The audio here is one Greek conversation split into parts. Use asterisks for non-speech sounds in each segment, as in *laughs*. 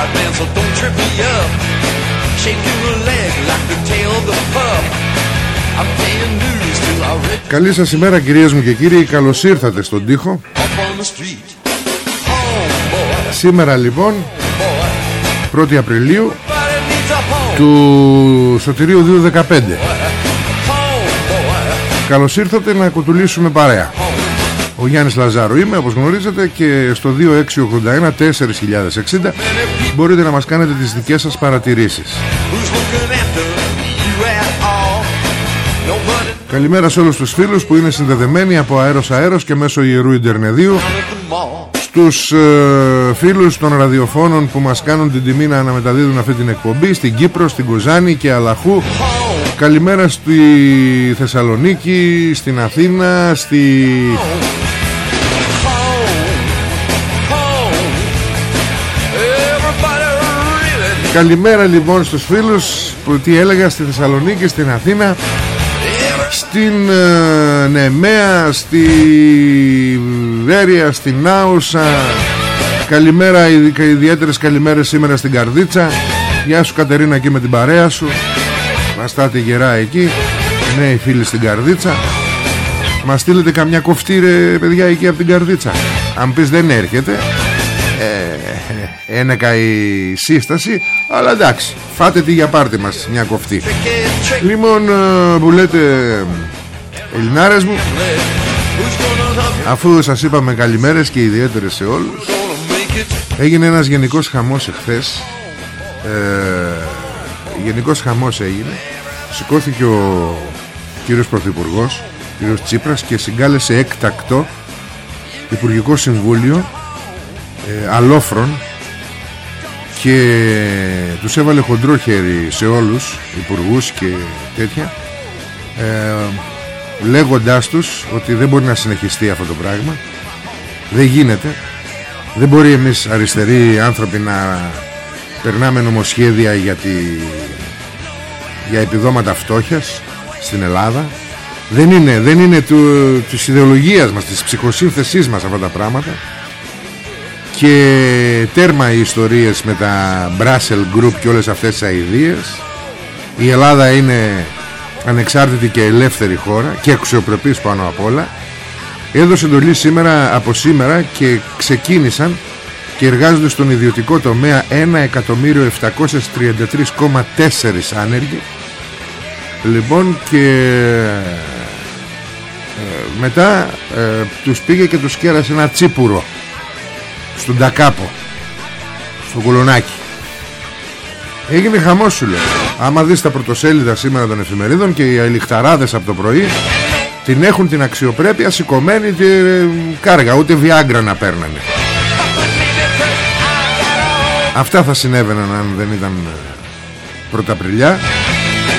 So high, man, so don't trip me up. Shake your leg like the tail of the pup. I'm paying dues till I read Καλή σας ημέρα κυρίες μου και κύριοι, καλώς ήρθατε στον τοίχο. up on the street. Home, boy, Σήμερα λοιπόν, boy. 1η Απριλίου Everybody needs a home, του Σωτηρίου 215. home, boy. Καλώς ήρθατε να κουτουλήσουμε παρέα. Ο Γιάννης Λαζάρου είμαι, όπως γνωρίζετε, και στο 2681 4060 μπορείτε να μας κάνετε τις δικές σας παρατηρήσεις. Who's looking after you at all? Nobody Καλημέρα σε όλους τους φίλους που είναι συνδεδεμένοι από αέρος αέρος και μέσω ιερού Ιντερνεδίου at the mall. στους ε, φίλους των ραδιοφώνων που μας κάνουν την τιμή να αναμεταδίδουν αυτή την εκπομπή στην Κύπρο, στην Κουζάνη και Αλαχού Καλημέρα στη Θεσσαλονίκη, στην Αθήνα, στη... Καλημέρα λοιπόν στους φίλους που τι έλεγα στη Θεσσαλονίκη, στην Αθήνα Στην ε, Νεμαία, στη Βέρεια, στην Άουσα. Καλημέρα, ειδικά- ιδιαίτερες καλημέρες σήμερα στην Καρδίτσα. Γεια σου Κατερίνα εκεί με την παρέα σου. Βαστάτε γερά εκεί. Νέοι φίλοι στην Καρδίτσα. Μα στείλετε καμιά κοφτή ρε παιδιά εκεί από την Καρδίτσα. Αν πεις δεν έρχεται ε, Ένεκα η σύσταση Αλλά εντάξει Φάτε τη για πάρτι μας μια κοφτή get tricked. Λοιπόν ε, που λέτε Ελληνάρες μου Who's gonna help you? Αφού σας είπαμε καλημέρες και ιδιαίτερες σε όλους Gonna make it. Έγινε ένας γενικός χαμός εχθές ε, Γενικός χαμός έγινε Σηκώθηκε ο κύριος Πρωθυπουργός Κύριος Τσίπρας και συγκάλεσε έκτακτο Υπουργικό Συμβούλιο ε, Αλόφρον Και τους έβαλε χοντρό χέρι σε όλους Υπουργούς και τέτοια ε, Λέγοντάς τους ότι δεν μπορεί να συνεχιστεί αυτό το πράγμα Δεν γίνεται δεν μπορεί εμείς αριστεροί άνθρωποι να περνάμε νομοσχέδια για, τη... για επιδόματα φτώχειας στην Ελλάδα. Δεν είναι, δεν είναι του... της ιδεολογίας μας, της ψυχοσύνθεσής μας αυτά τα πράγματα. Και τέρμα οι ιστορίες με τα Brussels Group και όλες αυτές τις αηδίες. Η Ελλάδα είναι ανεξάρτητη και ελεύθερη χώρα και αξιοπρεπής πάνω απ' όλα. Έδωσε εντολή σήμερα από σήμερα και ξεκίνησαν και εργάζονται στον ιδιωτικό τομέα 1.733,4 άνεργοι. Λοιπόν και ε, μετά ε, τους πήγε και τους κέρασε ένα τσίπουρο στον Τακάπο. Στο κολονάκι. Έγινε χαμός σου λέω. Άμα δεις τα πρωτοσέλιδα σήμερα των εφημερίδων και οι ελιχταράδες από το πρωί την έχουν την αξιοπρέπεια σηκωμένη και ε, κάργα ούτε βιάγκρα να παίρνανε. Αυτά θα συνέβαιναν αν δεν ήταν ε, πρωταπριλιά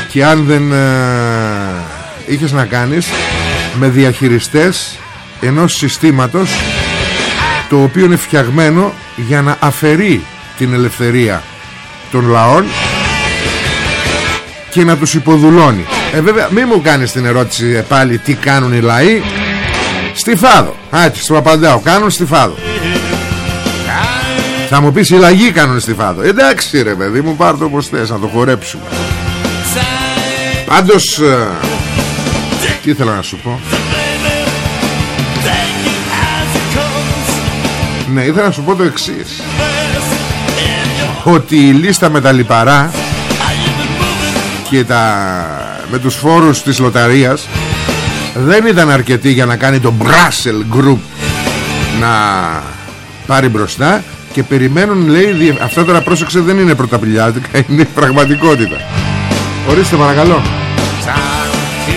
και αν δεν ε, είχες να κάνεις με διαχειριστές ενός συστήματος το οποίο είναι φτιαγμένο για να αφαιρεί την ελευθερία των λαών και να τους υποδουλώνει. Ε βέβαια μη μου κάνεις την ερώτηση ε, πάλι τι κάνουν οι λαοί. Στη Φάδο. Άτσι σου απαντάω κάνουν στη Φάδο. Θα μου πεις οι λαγοί κάνουν στη Φάδο. Εντάξει ρε παιδί μου πάρ' το όπως θες να το χορέψουμε. Πάντως ε, Τι ήθελα να σου πω Ναι ήθελα να σου πω το εξής. Ότι η λίστα με τα λιπαρά Και τα Με τους φόρους της λοταρίας Δεν ήταν αρκετή για να κάνει το Brussels Group Να πάρει μπροστά και περιμένουν λέει αυτά τώρα πρόσεξε δεν είναι πρωταπηλιάτικα *laughs* είναι πραγματικότητα. Ορίστε παρακαλώ.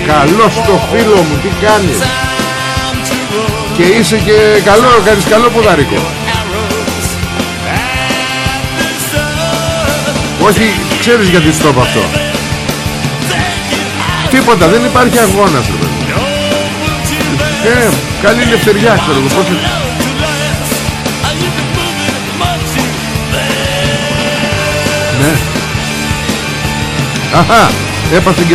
Καλό στο φίλο μου τι κάνεις; Και είσαι και καλό κάνεις καλό ποδαρικό όχι ξέρεις γιατί στο είπα αυτό. Τίποτα δεν υπάρχει αγώνας ε, καλή ελευθεριά ξέρω εγώ πώς Ναι. Αχα Έπαθε και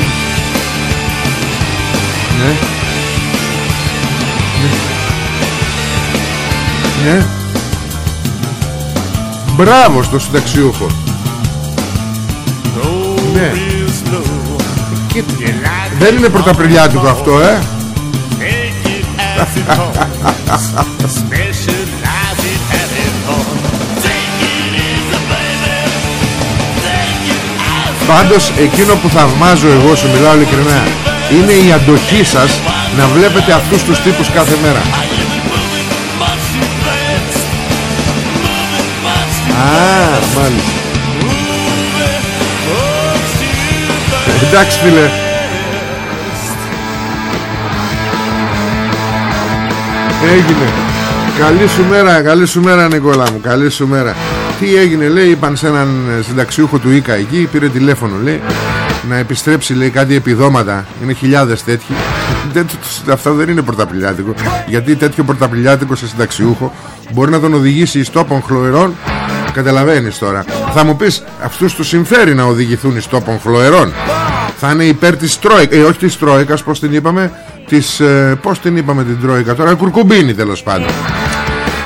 Ναι Ναι. Ναι Μπράβο στο συνταξιούχο. Ναι. Δεν είναι πρωταπριλιάτικο αυτό ε. Πάντως εκείνο που θαυμάζω εγώ σου μιλάω ειλικρινά Είναι η αντοχή σας να βλέπετε αυτούς τους τύπους κάθε μέρα Α, μάλιστα. Εντάξει φίλε. Έγινε. Καλή σου μέρα, καλή σου μέρα Νικόλα μου. Καλή σου μέρα. Τι έγινε λέει είπαν σε έναν ε, συνταξιούχο του ΙΚΑ εκεί πήρε τηλέφωνο λέει να επιστρέψει λέει κάτι επιδόματα. Είναι χιλιάδες τέτοιοι. *laughs* Αυτό δεν είναι πρωταπηλιάτικο γιατί τέτοιο πρωταπηλιάτικο σε συνταξιούχο μπορεί να τον οδηγήσει εις τόπων χλωερών καταλαβαίνεις τώρα. Θα μου πεις αυτούς τους συμφέρει να οδηγηθούν εις τόπων χλωερών θα είναι υπέρ της Τρόικας ε, όχι της Τρόικας πως την είπαμε της, ε, πως την είπαμε την Τρόικα τώρα κουρκουμπίνη τέλος πάντων.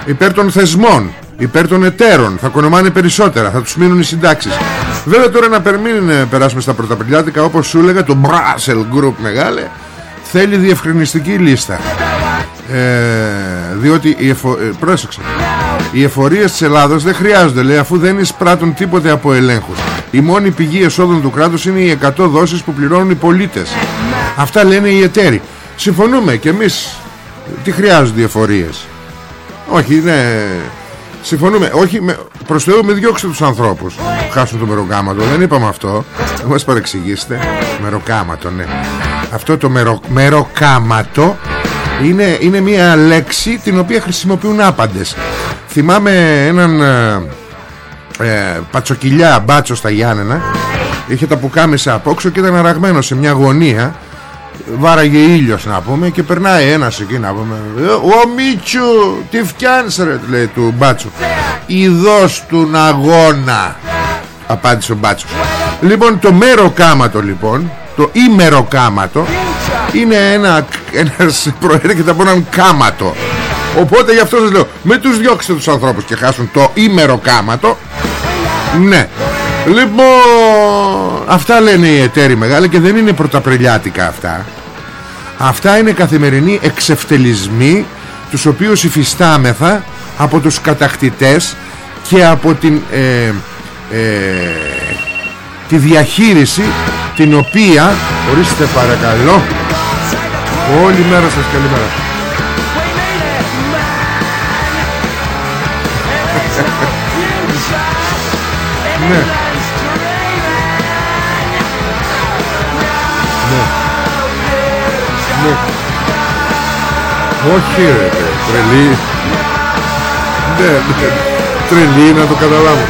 Υπέρ των θεσμών υπέρ των εταίρων θα κονομάνε περισσότερα θα τους μείνουν οι συντάξεις. Βέβαια τώρα να περμείνουν περάσουμε στα πρωταπηλιάτικα όπως σου έλεγα το Brussels Group μεγάλε θέλει διευκρινιστική λίστα. Ε, διότι οι εφο... ε, πρόσεξε οι εφορίες της Ελλάδος δεν χρειάζονται λέει αφού δεν εισπράττουν τίποτε από ελέγχους η μόνη πηγή εσόδων του κράτους είναι οι 100 δόσεις που πληρώνουν οι πολίτες αυτά λένε οι εταίροι συμφωνούμε και εμείς τι χρειάζονται οι εφορίες; Όχι ναι Συμφωνούμε. Όχι, με, προς Θεού με διώξτε τους ανθρώπους που χάσουν το μεροκάματο. Δεν είπαμε αυτό. Δεν μας παρεξηγήσετε. Μεροκάματο, ναι. Αυτό το μερο, μεροκάματο είναι, είναι μια λέξη την οποία χρησιμοποιούν άπαντες. Θυμάμαι έναν ε, ε, πατσοκυλιά μπάτσο στα Γιάννενα. Είχε τα πουκάμισα απόξω και ήταν αραγμένο σε μια γωνία βάραγε ήλιος να πούμε και περνάει ένας εκεί να πούμε «Ο Μίτσου τι φτιάνεις ρε» λέει του Μπάτσου «Ιδός του αγώνα» απάντησε ο Μπάτσος λοιπόν το μεροκάματο λοιπόν το ημεροκάματο είναι ένα ένας προέρχεται από έναν κάματο. Οπότε γι' αυτό σας λέω με τους διώξετε τους ανθρώπους και χάσουν το ημεροκάματο ναι. Λοιπόν Αυτά λένε οι εταίροι μεγάλοι Και δεν είναι πρωταπρελιάτικα αυτά. Αυτά είναι καθημερινοί εξευτελισμοί Τους οποίους υφιστάμεθα Από τους κατακτητές Και από την ε, ε, Τη διαχείριση Την οποία Ορίστε παρακαλώ Όλη μέρα σας καλημέρα Ναι Ναι. Όχι ρε, τρελή. Ναι, ναι, τρελή να το καταλάβω.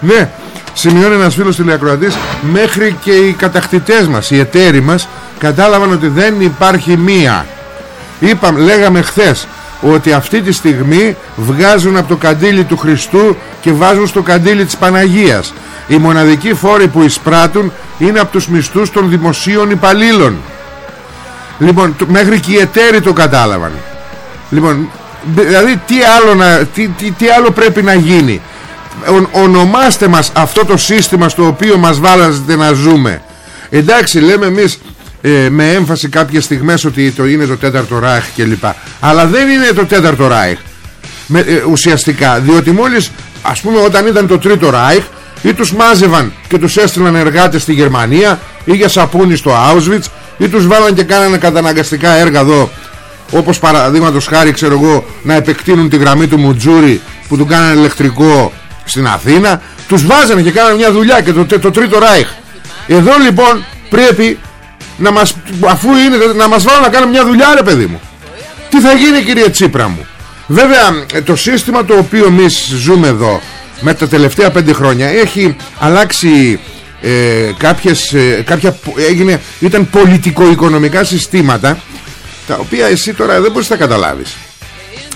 Ναι, σημειώνει ένας φίλος τηλεακροατής μέχρι και οι κατακτητές μας, οι εταίροι μας κατάλαβαν ότι δεν υπάρχει μία. Είπαμε, λέγαμε χθες ότι αυτή τη στιγμή βγάζουν από το καντήλι του Χριστού και βάζουν στο καντήλι της Παναγίας. Οι μοναδικοί φόροι που εισπράττουν είναι από τους μισθούς των δημοσίων υπαλλήλων. Λοιπόν, μέχρι και οι εταίροι το κατάλαβαν. Λοιπόν, δηλαδή τι άλλο, να, τι, τι, τι άλλο πρέπει να γίνει; Ο, ονομάστε μας αυτό το σύστημα στο οποίο μας βάλαζετε να ζούμε. Εντάξει λέμε εμείς ε, με έμφαση κάποιες στιγμές ότι το είναι το τέταρτο Ράιχ κλπ. Αλλά δεν είναι το τέταρτο Ράιχ με, ε, ουσιαστικά διότι μόλις ας πούμε όταν ήταν το τρίτο Ράιχ ή τους μάζευαν και τους έστειλαν εργάτες στη Γερμανία ή για σαπούνι στο Auschwitz ή τους βάλαν και κάνανε καταναγκαστικά έργα εδώ όπως παραδείγματος χάρη ξέρω εγώ να επεκτείνουν τη γραμμή του Μουτζούρι που του κάνανε ηλεκτρικό στην Αθήνα τους βάζανε και κάνανε μια δουλειά και το, το τρίτο Ράιχ εδώ λοιπόν πρέπει να μας, αφού είναι να μας βάλουν να κάνουμε μια δουλειά ρε παιδί μου. Τι θα γίνει κυρία Τσίπρα μου; Βέβαια το σύστημα το οποίο εμείς ζούμε εδώ με τα τελευταία πέντε χρόνια έχει αλλάξει ε, κάποιες, ε, κάποια έγινε, ήταν πολιτικο-οικονομικά συστήματα τα οποία εσύ τώρα δεν μπορείς να καταλάβεις.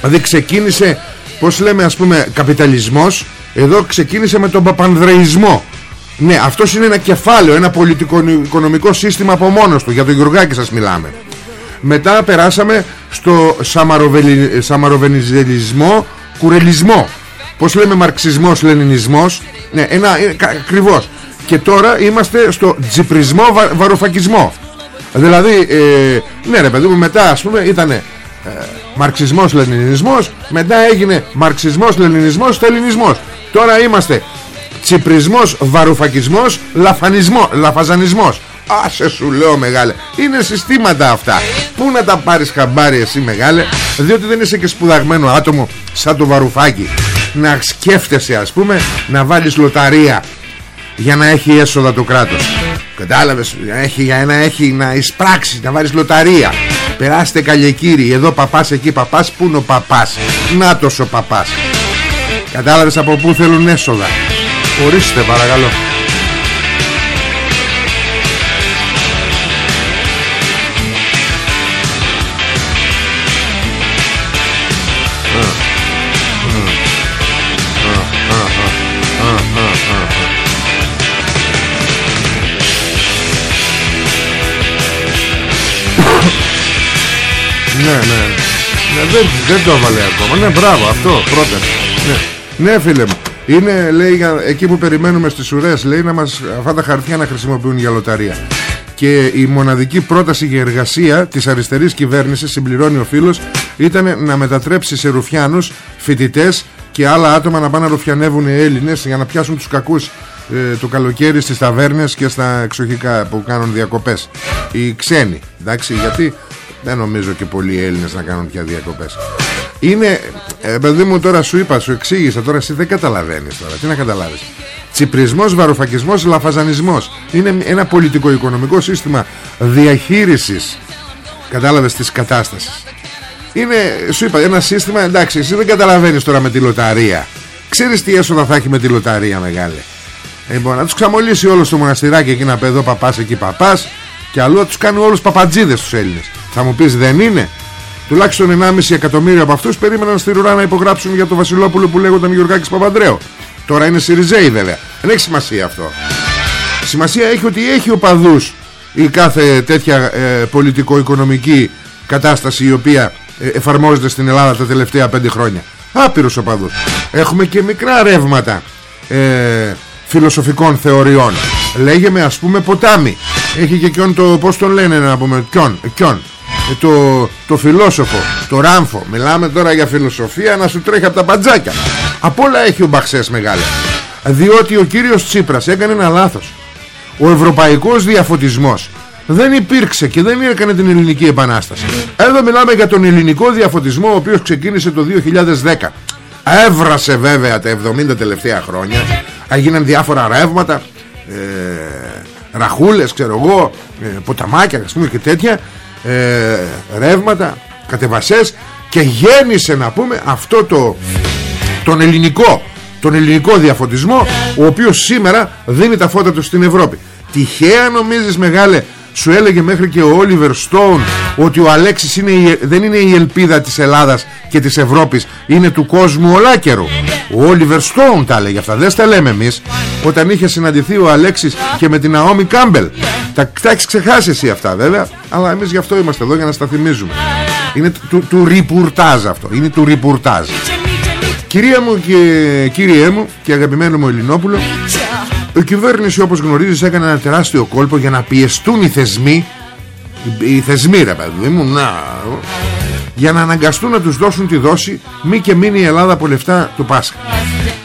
Δηλαδή ξεκίνησε πως λέμε ας πούμε καπιταλισμός εδώ ξεκίνησε με τον παπανδρεϊσμό ναι αυτός είναι ένα κεφάλαιο ένα πολιτικο-οικονομικό σύστημα από μόνος του. Για τον Γιουργάκη σας μιλάμε. Μετά περάσαμε στο σαμαροβενιζελισμό κουρελισμό. Πως λέμε μαρξισμός λενινισμός; Ναι ένα, ε, ακριβώς. Και τώρα είμαστε στο τζιπρισμό βα, βαροφακισμό δηλαδή ε, ναι ρε παιδί μου μετά ας πούμε ήταν ε, μαρξισμός λενινισμός μετά έγινε μαρξισμός λενινισμός στελινισμός τώρα είμαστε τσιπρισμός βαρουφακισμός λαφανισμό, λαφαζανισμός. Άσε σου λέω μεγάλε. Είναι συστήματα αυτά. Πού να τα πάρεις χαμπάρι εσύ μεγάλε Διότι δεν είσαι και σπουδαγμένο άτομο Σαν το βαρουφάκι. Να σκέφτεσαι ας πούμε Να βάλεις λοταρία Για να έχει έσοδα το κράτος. Κατάλαβες έχει, Για να έχει να εισπράξει Να βάλεις λοταρία. Περάστε καλεκύρι Εδώ παπάς εκεί παπάς Πού είναι ο παπάς. Νάτος ο παπάς. Κατάλαβες από πού θέλουν έσοδα Ορίστε παρακαλώ Ναι, ναι. ναι δεν, δεν το έβαλε ακόμα. Ναι, μπράβο, αυτό πρώτα. Ναι, ναι φίλε μου. Είναι, λέει, εκεί που περιμένουμε στις ουρές, λέει, να μας, αυτά τα χαρτιά να χρησιμοποιούν για λοταρία. Και η μοναδική πρόταση για εργασία της αριστερής κυβέρνησης, συμπληρώνει ο φίλος, ήταν να μετατρέψει σε ρουφιάνους φοιτητές και άλλα άτομα να πάνε να ρουφιανεύουν οι Έλληνες για να πιάσουν τους κακούς ε, το καλοκαίρι στις ταβέρνες και στα εξοχικά που κάνουν διακοπές. Οι ξένοι, εντάξει, γιατί δεν νομίζω και πολλοί Έλληνες να κάνουν πια διακοπές Είναι, ε, παιδί μου τώρα σου είπα, σου εξήγησα Τώρα εσύ δεν καταλαβαίνεις τώρα, τι να καταλάβεις. Τσιπρισμός, βαροφακισμός, λαφαζανισμός. Είναι ένα πολιτικό-οικονομικό σύστημα διαχείρισης Κατάλαβες της κατάστασης. Είναι, σου είπα, ένα σύστημα Εντάξει, εσύ δεν καταλαβαίνεις τώρα με τη λοταρία. Ξέρεις τι έσοδα θα έχει με τη λοταρία μεγάλη Λοιπόν, να τους ξαμολύσει όλο στο μοναστηράκι εκεί να πει εδώ παπάς εκεί παπάς και αλλού τους κάνει όλους παπατζίδες τους Έλληνες. Θα μου πεις δεν είναι Τουλάχιστον 1,5 εκατομμύριο από αυτούς περίμεναν στη Ρουρά να υπογράψουν για το Βασιλόπουλο που λέγονταν Γιωργάκης Παπαντρέου Τώρα είναι Σιριζέη βέβαια. Δεν έχει σημασία αυτό. Σημασία έχει ότι έχει οπαδούς η κάθε τέτοια ε, πολιτικο-οικονομική κατάσταση η οποία ε, εφαρμόζεται στην Ελλάδα τα τελευταία πέντε χρόνια. Άπειρους οπαδούς Έχουμε και μικρά ρεύματα ε, φιλοσοφικών θεωριών. Λέγε με ας πούμε ποτάμι. Έχει και ποιον το πως τον λένε να πούμε Ποιον, ποιον. ε, το, το φιλόσοφο, το ράμφο. Μιλάμε τώρα για φιλοσοφία να σου τρέχει από τα παντζάκια Από όλα έχει ο Μπαξές μεγάλα. Διότι ο κύριος Τσίπρας έκανε ένα λάθος. Ο ευρωπαϊκός διαφωτισμός δεν υπήρξε και δεν έκανε την ελληνική επανάσταση. Εδώ μιλάμε για τον ελληνικό διαφωτισμό Ο οποίος ξεκίνησε το 2010 Έβρασε βέβαια τα 70 τελευταία χρόνια. Έγιναν διάφορα ρεύματα ε, Ραχούλες ξέρω εγώ ε, Ποταμάκια ας πούμε και τέτοια ε, Ρεύματα Κατεβασές Και γέννησε να πούμε αυτό το Τον ελληνικό Τον ελληνικό διαφωτισμό Ο οποίος σήμερα δίνει τα φώτα του στην Ευρώπη. Τυχαία νομίζεις μεγάλε σου έλεγε μέχρι και ο Όλιβερ Στόουν ότι ο Αλέξης είναι η, δεν είναι η ελπίδα της Ελλάδας και της Ευρώπης είναι του κόσμου ολάκερου ο Όλιβερ Στόουν τα έλεγε αυτά. Δεν τα λέμε εμείς όταν είχε συναντηθεί ο Αλέξης και με την Αόμι Κάμπελ. Τα, τα έχεις ξεχάσει εσύ αυτά βέβαια αλλά εμείς γι' αυτό είμαστε εδώ για να στα θυμίζουμε. Είναι του, του ριπουρτάζ αυτό. Είναι του ριπουρτάζ Κυρία μου και κύριέ μου και αγαπημένο μου Ελληνόπουλο Η κυβέρνηση όπως γνωρίζεις έκανε ένα τεράστιο κόλπο για να πιεστούν οι θεσμοί οι, οι θεσμοί ρε παιδί μου να, για να αναγκαστούν να τους δώσουν τη δόση μη και μείνει η Ελλάδα από λεφτά του Πάσχα.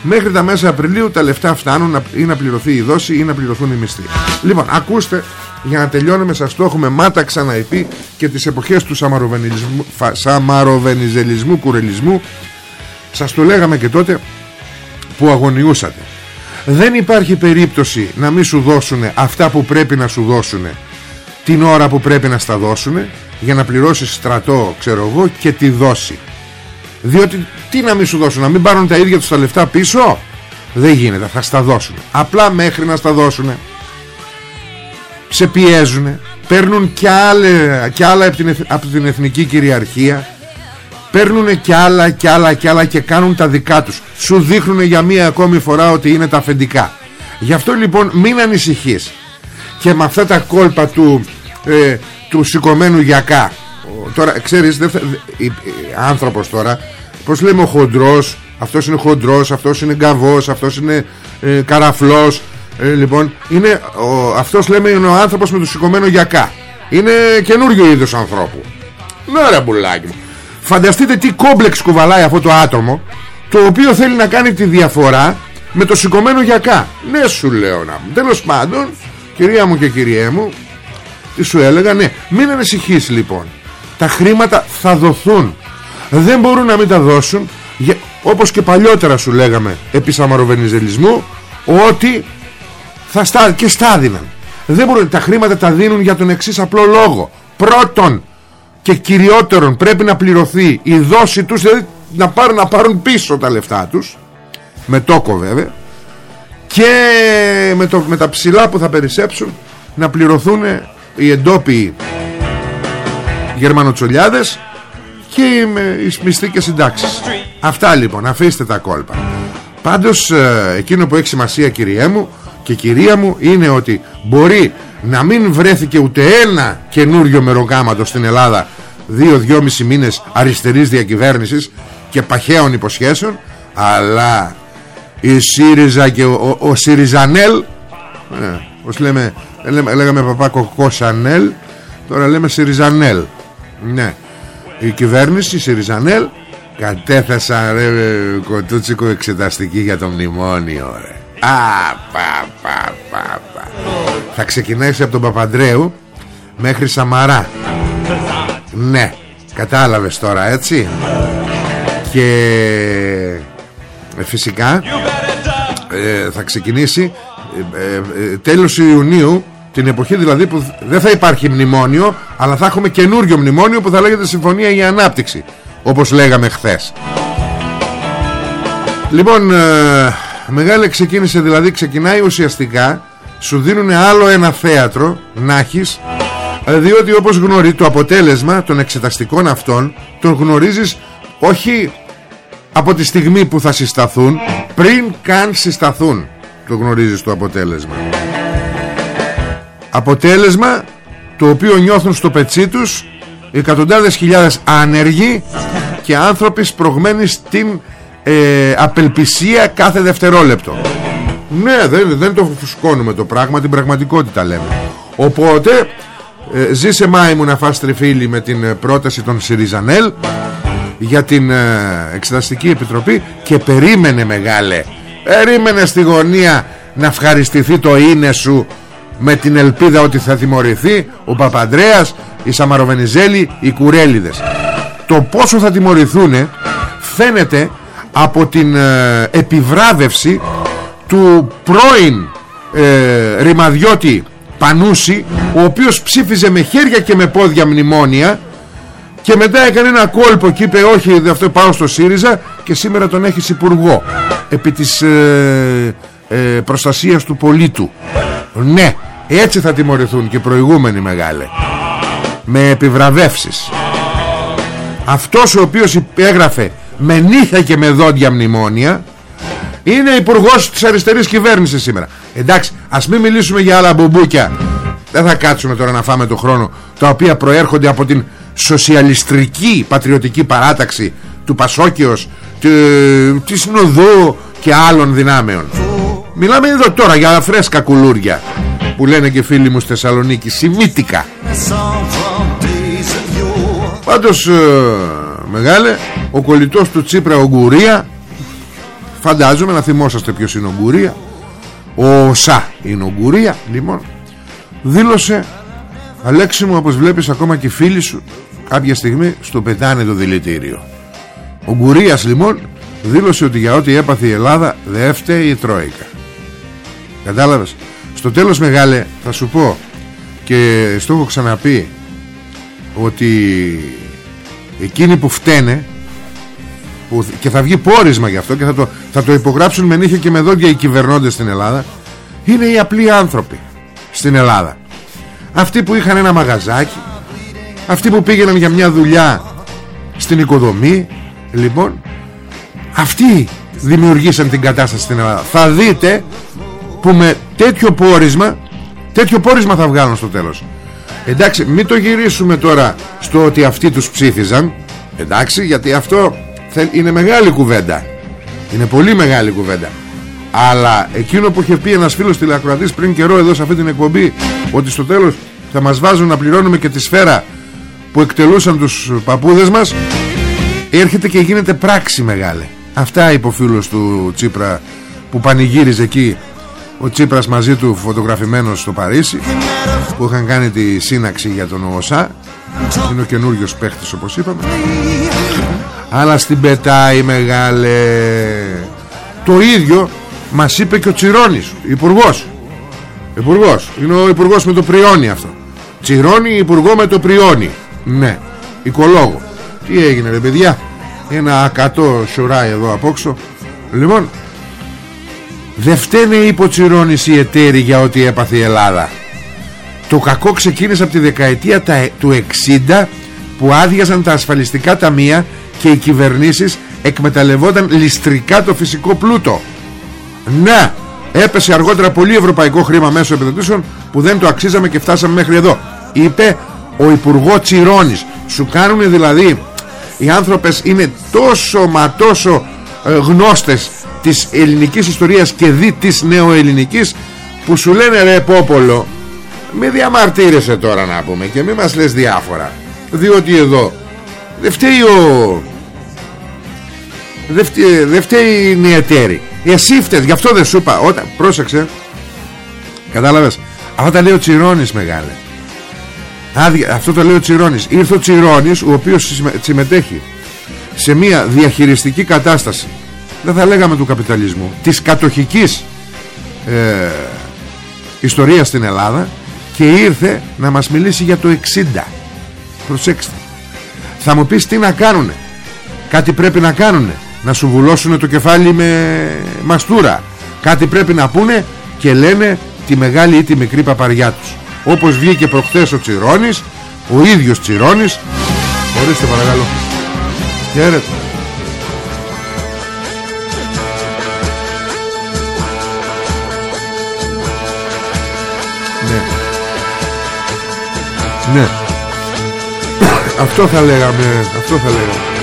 Μέχρι τα μέσα Απριλίου τα λεφτά φτάνουν να, ή να πληρωθεί η δόση ή να πληρωθούν οι μισθοί. Λοιπόν, ακούστε για να τελειώνουμε σας το έχουμε μάτα ξαναειπεί και τις εποχές του σαμαροβενιζελισμού, σαμαροβενιζελισμού κουρελισμού σας το λέγαμε και τότε που αγωνιούσατε. Δεν υπάρχει περίπτωση να μην σου δώσουν αυτά που πρέπει να σου δώσουν την ώρα που πρέπει να στα δώσουν για να πληρώσεις στρατό ξέρω εγώ και τη δόση. Διότι τι να μην σου δώσουν να μην πάρουν τα ίδια τους τα λεφτά πίσω; Δεν γίνεται θα στα δώσουν απλά μέχρι να στα δώσουν σε πιέζουν παίρνουν κι άλλα, κι άλλα από, την, από την εθνική κυριαρχία παίρνουν κι άλλα κι άλλα κι άλλα και κάνουν τα δικά τους. Σου δείχνουν για μία ακόμη φορά ότι είναι τα αφεντικά. Γι' αυτό λοιπόν μην ανησυχείς. Και με αυτά τα κόλπα του, ε, του σηκωμένου γιακά. Τώρα ξέρεις δεν θα, άνθρωπος τώρα πως λέμε ο χοντρός αυτός είναι χοντρός, αυτός είναι γκαβός αυτός είναι ε, καραφλός. Ε, λοιπόν είναι, ο, αυτός λέμε είναι ο άνθρωπος με το σηκωμένο γιακά. Είναι καινούριο είδος ανθρώπου. Ναι ρε μπουλάκι μου φανταστείτε τι κόμπλεξ κουβαλάει αυτό το άτομο το οποίο θέλει να κάνει τη διαφορά με το σηκωμένο γιακά. Ναι σου λέω να μου. Τέλος πάντων κυρία μου και κυριέ μου τι σου έλεγα ναι. Μην ανησυχείς λοιπόν. Τα χρήματα θα δοθούν. Δεν μπορούν να μην τα δώσουν για, όπως και παλιότερα σου λέγαμε επί σαμαροβενιζελισμού ότι θα στά, και στάδιναν δεν μπορούν, τα χρήματα τα δίνουν για τον εξής απλό λόγο. Πρώτον και κυριότερον πρέπει να πληρωθεί η δόση τους δηλαδή να πάρουν, να πάρουν πίσω τα λεφτά τους με τόκο βέβαια και με, το, με τα ψηλά που θα περισσέψουν να πληρωθούν οι εντόπιοι γερμανοτσολιάδες και οι μυστικές συντάξεις. Αυτά λοιπόν αφήστε τα κόλπα. Πάντως ε, εκείνο που έχει σημασία κυριέ μου και κυρία μου είναι ότι μπορεί να μην βρέθηκε ούτε ένα καινούριο μεροκάματο στην Ελλάδα δύο-δυόμισι μήνες αριστερής διακυβέρνησης και παχαίων υποσχέσεων αλλά η ΣΥΡΙΖΑ και ο, ο, ο ΣΥΡΙΖΑΝΕΛ ε, ως λέμε, λέγαμε παπά κοκκό Σανέλ τώρα λέμε ΣΥΡΙΖΑΝΕΛ. Ναι η κυβέρνηση η ΣΥΡΙΖΑΝΕΛ κατέθεσαν ρε κοτούτσικο εξεταστική για το μνημόνιο ρε Α, πα, πα, πα, πα. Θα ξεκινήσει από τον Παπαντρέου Μέχρι Σαμαρά Ναι Κατάλαβες τώρα έτσι; Και ε, Φυσικά ε, Θα ξεκινήσει ε, ε, Τέλος Ιουνίου Την εποχή δηλαδή που δεν θα υπάρχει μνημόνιο Αλλά θα έχουμε καινούριο μνημόνιο Που θα λέγεται Συμφωνία για Ανάπτυξη Όπως λέγαμε χθες Λοιπόν Μεγάλη ξεκίνησε δηλαδή ξεκινάει ουσιαστικά Σου δίνουν άλλο ένα θέατρο Να έχεις Διότι όπως γνωρίζει το αποτέλεσμα Των εξεταστικών αυτών Τον γνωρίζεις όχι Από τη στιγμή που θα συσταθούν Πριν καν συσταθούν Το γνωρίζεις το αποτέλεσμα. Αποτέλεσμα Το οποίο νιώθουν στο πετσί τους Εκατοντάδες χιλιάδες άνεργοι Και άνθρωποι σπρωγμένοι στην ε, απελπισία κάθε δευτερόλεπτο. Ναι δεν, δεν το φουσκώνουμε το πράγμα την πραγματικότητα λέμε. Οπότε ε, ζήσε Μάη μου να φας τριφύλι με την ε, πρόταση των Σιριζανέλ για την ε, Εξεταστική Επιτροπή και περίμενε μεγάλε περίμενε στη γωνία να ευχαριστηθεί το είναι σου με την ελπίδα ότι θα τιμωρηθεί ο Παπαντρέας, η Σαμαροβενιζέλη, οι Κουρέλιδες. Το πόσο θα τιμωρηθούν φαίνεται από την ε, επιβράβευση του πρώην ε, Ρημαδιώτη Πανούση ο οποίος ψήφιζε με χέρια και με πόδια μνημόνια και μετά έκανε ένα κόλπο και είπε όχι αυτό πάω στο ΣΥΡΙΖΑ και σήμερα τον έχεις υπουργό επί της ε, ε, προστασίας του πολίτου. Ναι έτσι θα τιμωρηθούν και οι προηγούμενοι μεγάλε με επιβραβεύσεις αυτός ο οποίος υπέγραφε με νύχια και με δόντια μνημόνια είναι υπουργός της αριστερής κυβέρνησης σήμερα. Εντάξει ας μην μιλήσουμε για άλλα μπουμπούκια. Δεν θα κάτσουμε τώρα να φάμε το χρόνο τα οποία προέρχονται από την σοσιαλιστρική πατριωτική παράταξη του Πασόκιος της Νοδού και άλλων δυνάμεων. Μιλάμε εδώ τώρα για φρέσκα κουλούρια Που λένε και φίλοι μου στη Θεσσαλονίκη Σημίτικα. Πάντως ε, Μεγάλε Ο κολλητός του Τσίπρα ο Γκουρία Φαντάζομαι να θυμόσαστε ποιος είναι ο Γκουρία Ο ΣΑ είναι ο Γκουρία Λοιπόν. Δήλωσε Αλέξη μου όπως βλέπεις ακόμα και φίλοι σου Κάποια στιγμή στο πετάνε το δηλητήριο Ο Γκουρίας λοιπόν Δήλωσε ότι για ό,τι έπαθε η Ελλάδα Δεν έφταίει η Τρόικα. Κατάλαβες. Στο τέλος μεγάλε θα σου πω Και στο έχω ξαναπεί Ότι Εκείνοι που φταίνε που, Και θα βγει πόρισμα γι' αυτό Και θα το, θα το υπογράψουν με νύχια και με δόντια Οι κυβερνώντες στην Ελλάδα. Είναι οι απλοί άνθρωποι Στην Ελλάδα. Αυτοί που είχαν ένα μαγαζάκι Αυτοί που πήγαιναν για μια δουλειά Στην οικοδομή Λοιπόν Αυτοί δημιουργήσαν την κατάσταση στην Ελλάδα. Θα δείτε που με τέτοιο πόρισμα Τέτοιο πόρισμα θα βγάλουν στο τέλος. Εντάξει μην το γυρίσουμε τώρα Στο ότι αυτοί τους ψήφιζαν. Εντάξει γιατί αυτό Είναι μεγάλη κουβέντα. Είναι πολύ μεγάλη κουβέντα. Αλλά εκείνο που είχε πει ένας φίλος τηλεακροατής Πριν καιρό εδώ σε αυτή την εκπομπή Ότι στο τέλος θα μας βάζουν να πληρώνουμε και τη σφαίρα Που εκτελούσαν τους παππούδες μας Έρχεται και γίνεται πράξη μεγάλη. Αυτά είπε ο φίλος του Τσίπρα Που πανηγύριζε εκεί Ο Τσίπρας μαζί του φωτογραφημένος στο Παρίσι Που είχαν κάνει τη σύναξη για τον ΟΣΑ. Είναι ο καινούριος παίχτης όπως είπαμε Αλλά στην πετάει μεγάλε. Το ίδιο μας είπε και ο Τσιρόνης Υπουργός. Υπουργός. Είναι ο υπουργός με το πριόνι αυτό. Τσιρόνι υπουργό με το πριόνι. Ναι Οικολόγο. Τι έγινε ρε παιδιά; Ένα ακατό σουράει εδώ απόξω Λοιπόν Δεν φταίνε υποτσιρώνεις οι εταίροι για ό,τι έπαθε η Ελλάδα. Το κακό ξεκίνησε από τη δεκαετία του 60 Που άδειασαν τα ασφαλιστικά ταμεία Και οι κυβερνήσεις εκμεταλλευόταν ληστρικά το φυσικό πλούτο. Να Έπεσε αργότερα πολύ ευρωπαϊκό χρήμα μέσω επιδοτήσεων Που δεν το αξίζαμε και φτάσαμε μέχρι εδώ Είπε ο Υπουργός Τσιρόνης. Σου κάνουν δηλαδή οι άνθρωπες είναι τόσο μα τόσο ε, γνώστες της ελληνικής ιστορίας και δι της νεοελληνικής που σου λένε ρε Πόπολο μη διαμαρτύρεσαι τώρα να πούμε και μη μας λες διάφορα διότι εδώ δεν φταίει ο δεν φταίει, δεν φταίει η εταίρη εσύ φταίς γι' αυτό δεν σου είπα. Όταν, πρόσεξε. Κατάλαβες. Αυτά τα λέει ο Τσιρόνης μεγάλε. Αυτό το λέει ο Τσιρόνης. Ήρθε ο Τσιρόνης ο οποίος συμμετέχει σε μια διαχειριστική κατάσταση. Δεν θα λέγαμε του καπιταλισμού της κατοχικής ε, ιστορίας στην Ελλάδα και ήρθε να μας μιλήσει για το 60 προσέξτε. Θα μου πεις τι να κάνουνε. Κάτι πρέπει να κάνουνε να σου βουλώσουν το κεφάλι με μαστούρα. Κάτι πρέπει να πούνε και λένε τη μεγάλη ή τη μικρή παπαριά τους. Όπως βγήκε προχθές ο Τσιρόνης ο ίδιος Τσιρόνης ορίστε παρακαλώ. Χαίρετε. Ναι. Ναι. *coughs* Αυτό θα λέγαμε αυτό θα λέγαμε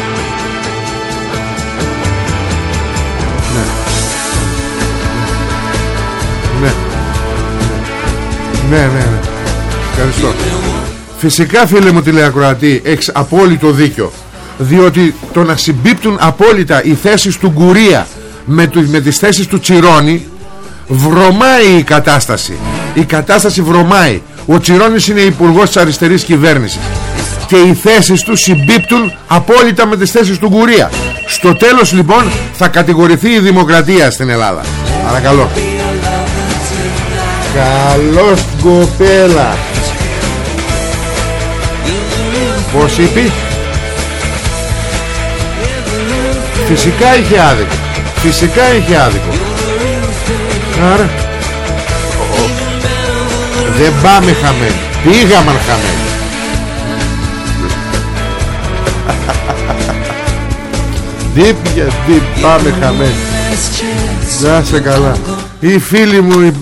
ναι ναι, ναι. Ευχαριστώ. Φυσικά φίλε μου τηλεακροατή Έχεις απόλυτο δίκιο. Διότι το να συμπίπτουν απόλυτα Οι θέσεις του Γκουρία Με, του, με τις θέσεις του Τσιρόνι Βρωμάει η κατάσταση. Η κατάσταση βρωμάει. Ο Τσιρόνης είναι υπουργός της αριστερής κυβέρνησης. Και οι θέσεις του συμπίπτουν Απόλυτα με τις θέσεις του Γκουρία. Στο τέλος λοιπόν θα κατηγορηθεί η δημοκρατία στην Ελλάδα. Παρακαλώ Καλώς κοπέλα. Πώς είπε; Φυσικά είχε άδικο. Φυσικά είχε άδικο. Άρα. Δεν πάμε χαμένοι. Πήγαμε χαμένοι. Τι πήγε Τι πάμε χαμένοι. Να σε καλά Οι φίλοι μου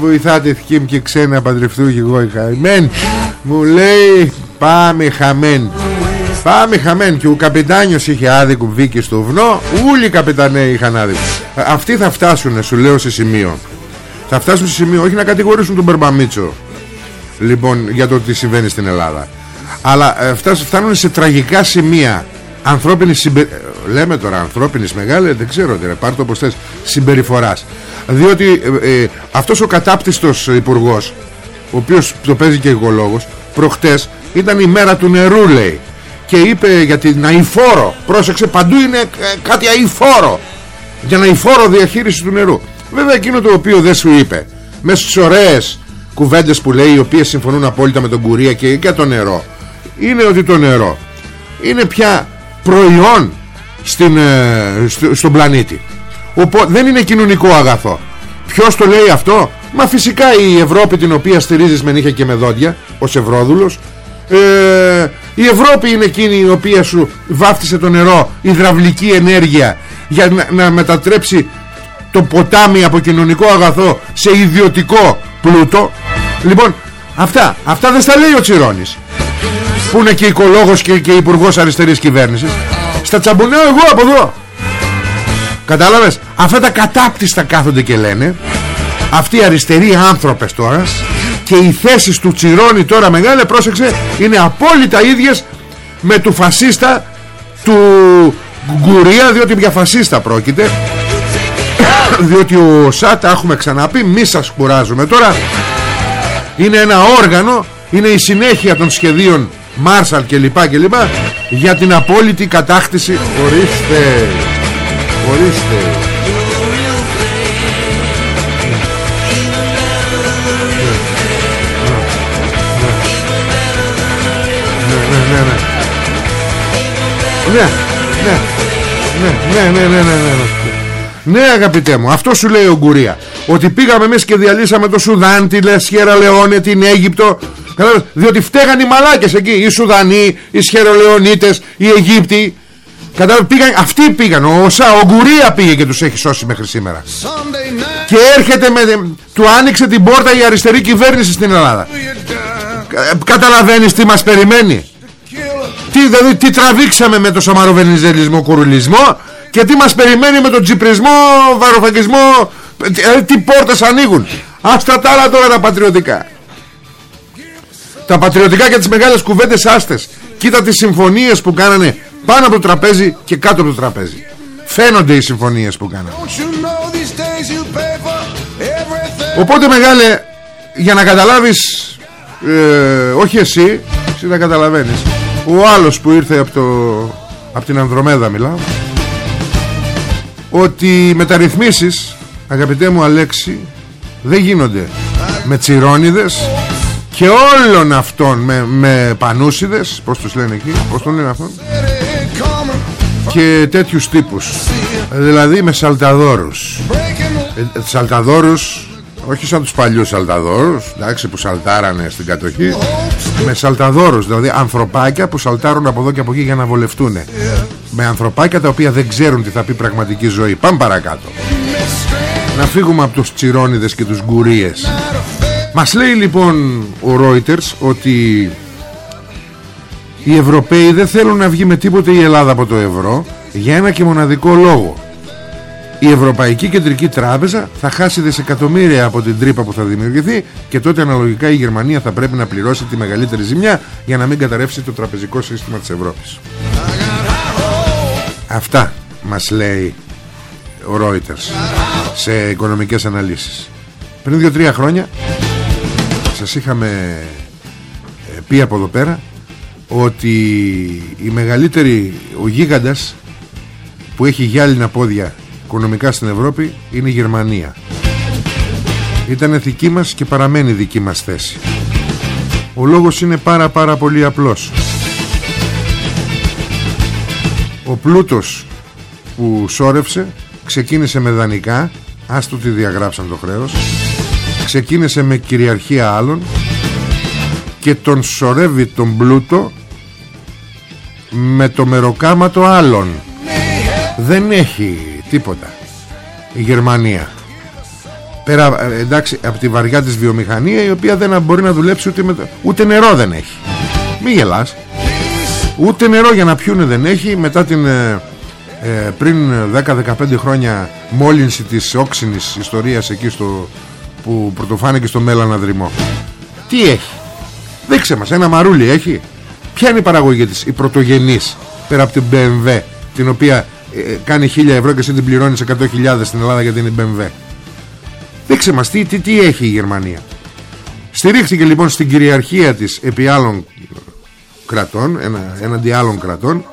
Βοηθάτε μου και ξένα παντρευτού και εγώ η Μου λέει Πάμε χαμένοι Πάμε χαμένοι και ο καπιτάνιος είχε άδικο βήκε στο βουνό. Όλοι οι καπιταναίοι είχαν άδικο. Ε, Αυτοί θα φτάσουν σου λέω σε σημείο. Θα φτάσουν σε σημείο όχι να κατηγορήσουν τον Μπερμπαμίτσο Λοιπόν για το τι συμβαίνει στην Ελλάδα. Αλλά ε, φτάσουν, φτάνουν σε τραγικά σημεία. Ανθρώπινης συμπε... ε, Λέμε τώρα ανθρώπινης μεγάλη Δεν ξέρω τι πάρ' το όπως θες Συμπεριφοράς. Διότι ε, ε, αυτός ο κατάπτυστος υπουργός ο οποίος το παίζει και οικολόγος προχτές ήταν η μέρα του νερού λέει και είπε για την αηφόρο πρόσεξε παντού είναι ε, κάτι αηφόρο για την αηφόρο διαχείριση του νερού. Βέβαια εκείνο το οποίο δεν σου είπε μέσα στις ωραίες κουβέντες που λέει οι οποίες συμφωνούν απόλυτα με τον Κουρία και για το νερό είναι ότι το νερό είναι πια προϊόν στην, ε, στο- στον πλανήτη. Οπό, δεν είναι κοινωνικό αγαθό. Ποιος το λέει αυτό; Μα φυσικά η Ευρώπη την οποία στηρίζεις με νύχια και με δόντια Ως ευρώδουλος ε, Η Ευρώπη είναι εκείνη η οποία σου βάφτισε το νερό Υδραυλική ενέργεια Για να, να μετατρέψει το ποτάμι από κοινωνικό αγαθό Σε ιδιωτικό πλούτο. Λοιπόν αυτά Αυτά δεν στα λέει ο Τσιρόνης Που είναι και οικολόγος και, και υπουργός αριστερής κυβέρνησης. Στα τσαμπουνέω εγώ από εδώ. Κατάλαβες; Αυτά τα κατάπτυστα κάθονται και λένε. Αυτοί οι αριστεροί άνθρωπες τώρα Και οι θέσεις του Τσιρόνι τώρα μεγάλε Πρόσεξε είναι απόλυτα ίδιες Με του φασίστα Του Γκουρία Διότι για φασίστα πρόκειται. *coughs* Διότι ο ΣΑΤΑ έχουμε ξαναπεί Μη σας κουράζουμε τώρα. Είναι ένα όργανο Είναι η συνέχεια των σχεδίων Μάρσαλ και λοιπά και λοιπά Για την απόλυτη κατάκτηση Ορίστε Ορίστε Ναι, ναι, ναι. Ναι, ναι, ναι, ναι, ναι, ναι, ναι. Ναι αγαπητέ μου Αυτό σου λέει ο Γκουρία Ότι πήγαμε εμείς και διαλύσαμε το Σουδάν Τη Σιέρα Λεόνε, την Αίγυπτο Κατάλαβες, Διότι φταίγαν οι μαλάκες εκεί Οι Σουδανοί, οι Σχερολεονίτες Οι Αιγύπτιοι. Κατάλαβες, πήγαν, Αυτοί πήγαν Ο, Σα, ο Γκουρία πήγε και τους έχει σώσει μέχρι σήμερα. Sunday night, Και έρχεται με, Του άνοιξε την πόρτα η αριστερή κυβέρνηση στην Ελλάδα. You die. Κα- Καταλαβαίνεις τι μας περιμένει; Τι, δηλαδή, τι τραβήξαμε με το σαμαροβενιζελισμό κουρουλισμό και τι μας περιμένει με τον τσιπρισμό, βαροφαγισμό ε, τι πόρτες ανοίγουν; Άστα τα άλλα τώρα τα πατριωτικά τα πατριωτικά και τις μεγάλες κουβέντες άστες. Κοίτα τις συμφωνίες που κάνανε πάνω από το τραπέζι και κάτω από το τραπέζι. Φαίνονται οι συμφωνίες που κάνανε. Don't you know these days you pay for everything? Οπότε μεγάλε Για να καταλάβεις ε, Όχι εσύ Εσύ να καταλαβαίνεις. Ο άλλος που ήρθε από, το, από την Ανδρομέδα μιλάω. Ότι οι μεταρρυθμίσεις Αγαπητέ μου Αλέξη Δεν γίνονται Με τσιρόνιδες Και όλων αυτών Με, με πανούσιδες Πώς τους λένε εκεί Πώς τον λένε αυτόν; Steady coming, Και τέτοιους τύπους. Δηλαδή με σαλταδόρους. Breaking ε, Σαλταδόρους όχι σαν τους παλιούς σαλταδόρους εντάξει που σαλτάρανε στην κατοχή. Με σαλταδόρους δηλαδή ανθρωπάκια που σαλτάρουν από εδώ και από εκεί για να βολευτούν με ανθρωπάκια τα οποία δεν ξέρουν τι θα πει πραγματική ζωή. Πάμε παρακάτω. Να φύγουμε από τους τσιρόνιδες και τους γκουρίες μας λέει λοιπόν ο Reuters ότι οι Ευρωπαίοι δεν θέλουν να βγει με τίποτε η Ελλάδα από το ευρώ για ένα και μοναδικό λόγο η Ευρωπαϊκή Κεντρική Τράπεζα θα χάσει δισεκατομμύρια από την τρύπα που θα δημιουργηθεί και τότε αναλογικά η Γερμανία θα πρέπει να πληρώσει τη μεγαλύτερη ζημιά για να μην καταρρεύσει το τραπεζικό σύστημα της Ευρώπης. Αυτά μας λέει ο Reuters σε οικονομικές αναλύσεις. Πριν δύο-τρία χρόνια σας είχαμε ε, πει από εδώ πέρα ότι η μεγαλύτερη, ο γίγαντας που έχει γυάλινα πόδια οικονομικά στην Ευρώπη είναι η Γερμανία. Ήταν δική μας και παραμένει δική μας θέση. Ο λόγος είναι πάρα πάρα πολύ απλός. Ο πλούτος που σόρευσε ξεκίνησε με δανεικά, άστο τι διαγράψαν το χρέος, ξεκίνησε με κυριαρχία άλλων και τον σορεύει τον πλούτο με το μεροκάματο άλλων. Δεν έχει τίποτα η Γερμανία. Πέρα, ε, εντάξει, από τη βαριά της βιομηχανία η οποία δεν μπορεί να δουλέψει ούτε, με το- ούτε νερό δεν έχει. Μη γελάς. ούτε νερό για να πιούνε δεν έχει μετά την ε, ε, πριν 10-15 χρόνια μόλυνση της όξινης ιστορίας εκεί στο, που πρωτοφάνηκε στο Μέλανα Δρυμό. Τι έχει; Δείξε μας ένα μαρούλι έχει. Ποια είναι η παραγωγή της η πρωτογενής πέρα από την BMW την οποία ε, κάνει 1000 ευρώ και εσύ την πληρώνεις 100.000 στην Ελλάδα γιατί είναι BMW. Δείξε μας τι, τι, τι έχει η Γερμανία. Στηρίχθηκε λοιπόν στην κυριαρχία της επί άλλων κρατών ένα, έναντι άλλων κρατών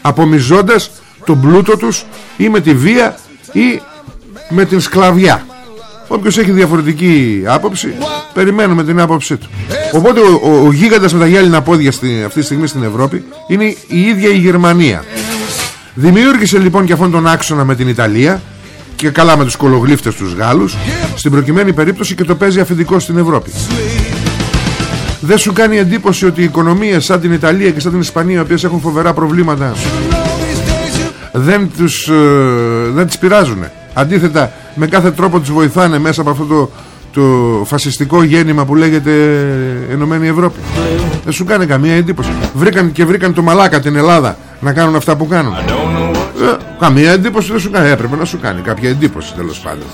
απομιζώντας τον πλούτο τους ή με τη βία ή με την σκλαβιά Όποιος έχει διαφορετική άποψη Περιμένουμε την άποψή του. Οπότε ο, ο, ο γίγαντας με τα γυάλινα πόδια στη, αυτή τη στιγμή στην Ευρώπη Είναι η ίδια η Γερμανία. Δημιούργησε λοιπόν και αυτόν τον άξονα με την Ιταλία Και καλά με τους κολογλίφτες τους Γάλλους Στην προκειμένη περίπτωση και το παίζει αφεντικό στην Ευρώπη. Δεν σου κάνει εντύπωση ότι οι οικονομίες σαν την Ιταλία και σαν την Ισπανία οι οποίες έχουν φοβερά προβλήματα δεν, τους, ε, δεν τις πειράζουν αντίθετα με κάθε τρόπο τους βοηθάνε μέσα από αυτό το, το φασιστικό γέννημα που λέγεται Ενωμένη Ευρώπη. Δεν σου κάνει καμία εντύπωση. Βρήκαν και βρήκαν το μαλάκα την Ελλάδα να κάνουν αυτά που κάνουν. Ε, καμία εντύπωση δεν σου κάνει. Έπρεπε να σου κάνει κάποια εντύπωση τέλος πάντων.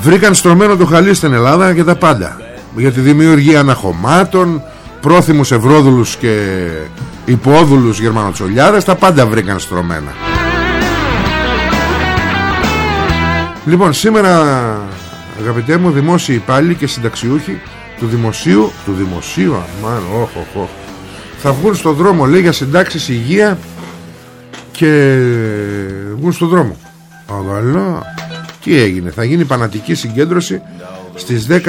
Βρήκαν στρωμένο το χαλί στην Ελλάδα για τα πάντα. Για τη δημιουργία αναχωμάτων πρόθυμους ευρώδουλους και υπόδουλους γερμανοτσολιάδες τα πάντα βρήκαν στρωμένα λοιπόν σήμερα αγαπητέ μου δημόσιοι υπάλληλοι και συνταξιούχοι του δημοσίου του δημοσίου αμάν όχ, όχ, όχ. θα βγουν στο δρόμο λέει για συντάξεις υγεία και βγουν στο δρόμο αλλά τι έγινε θα γίνει πανατική συγκέντρωση στις 10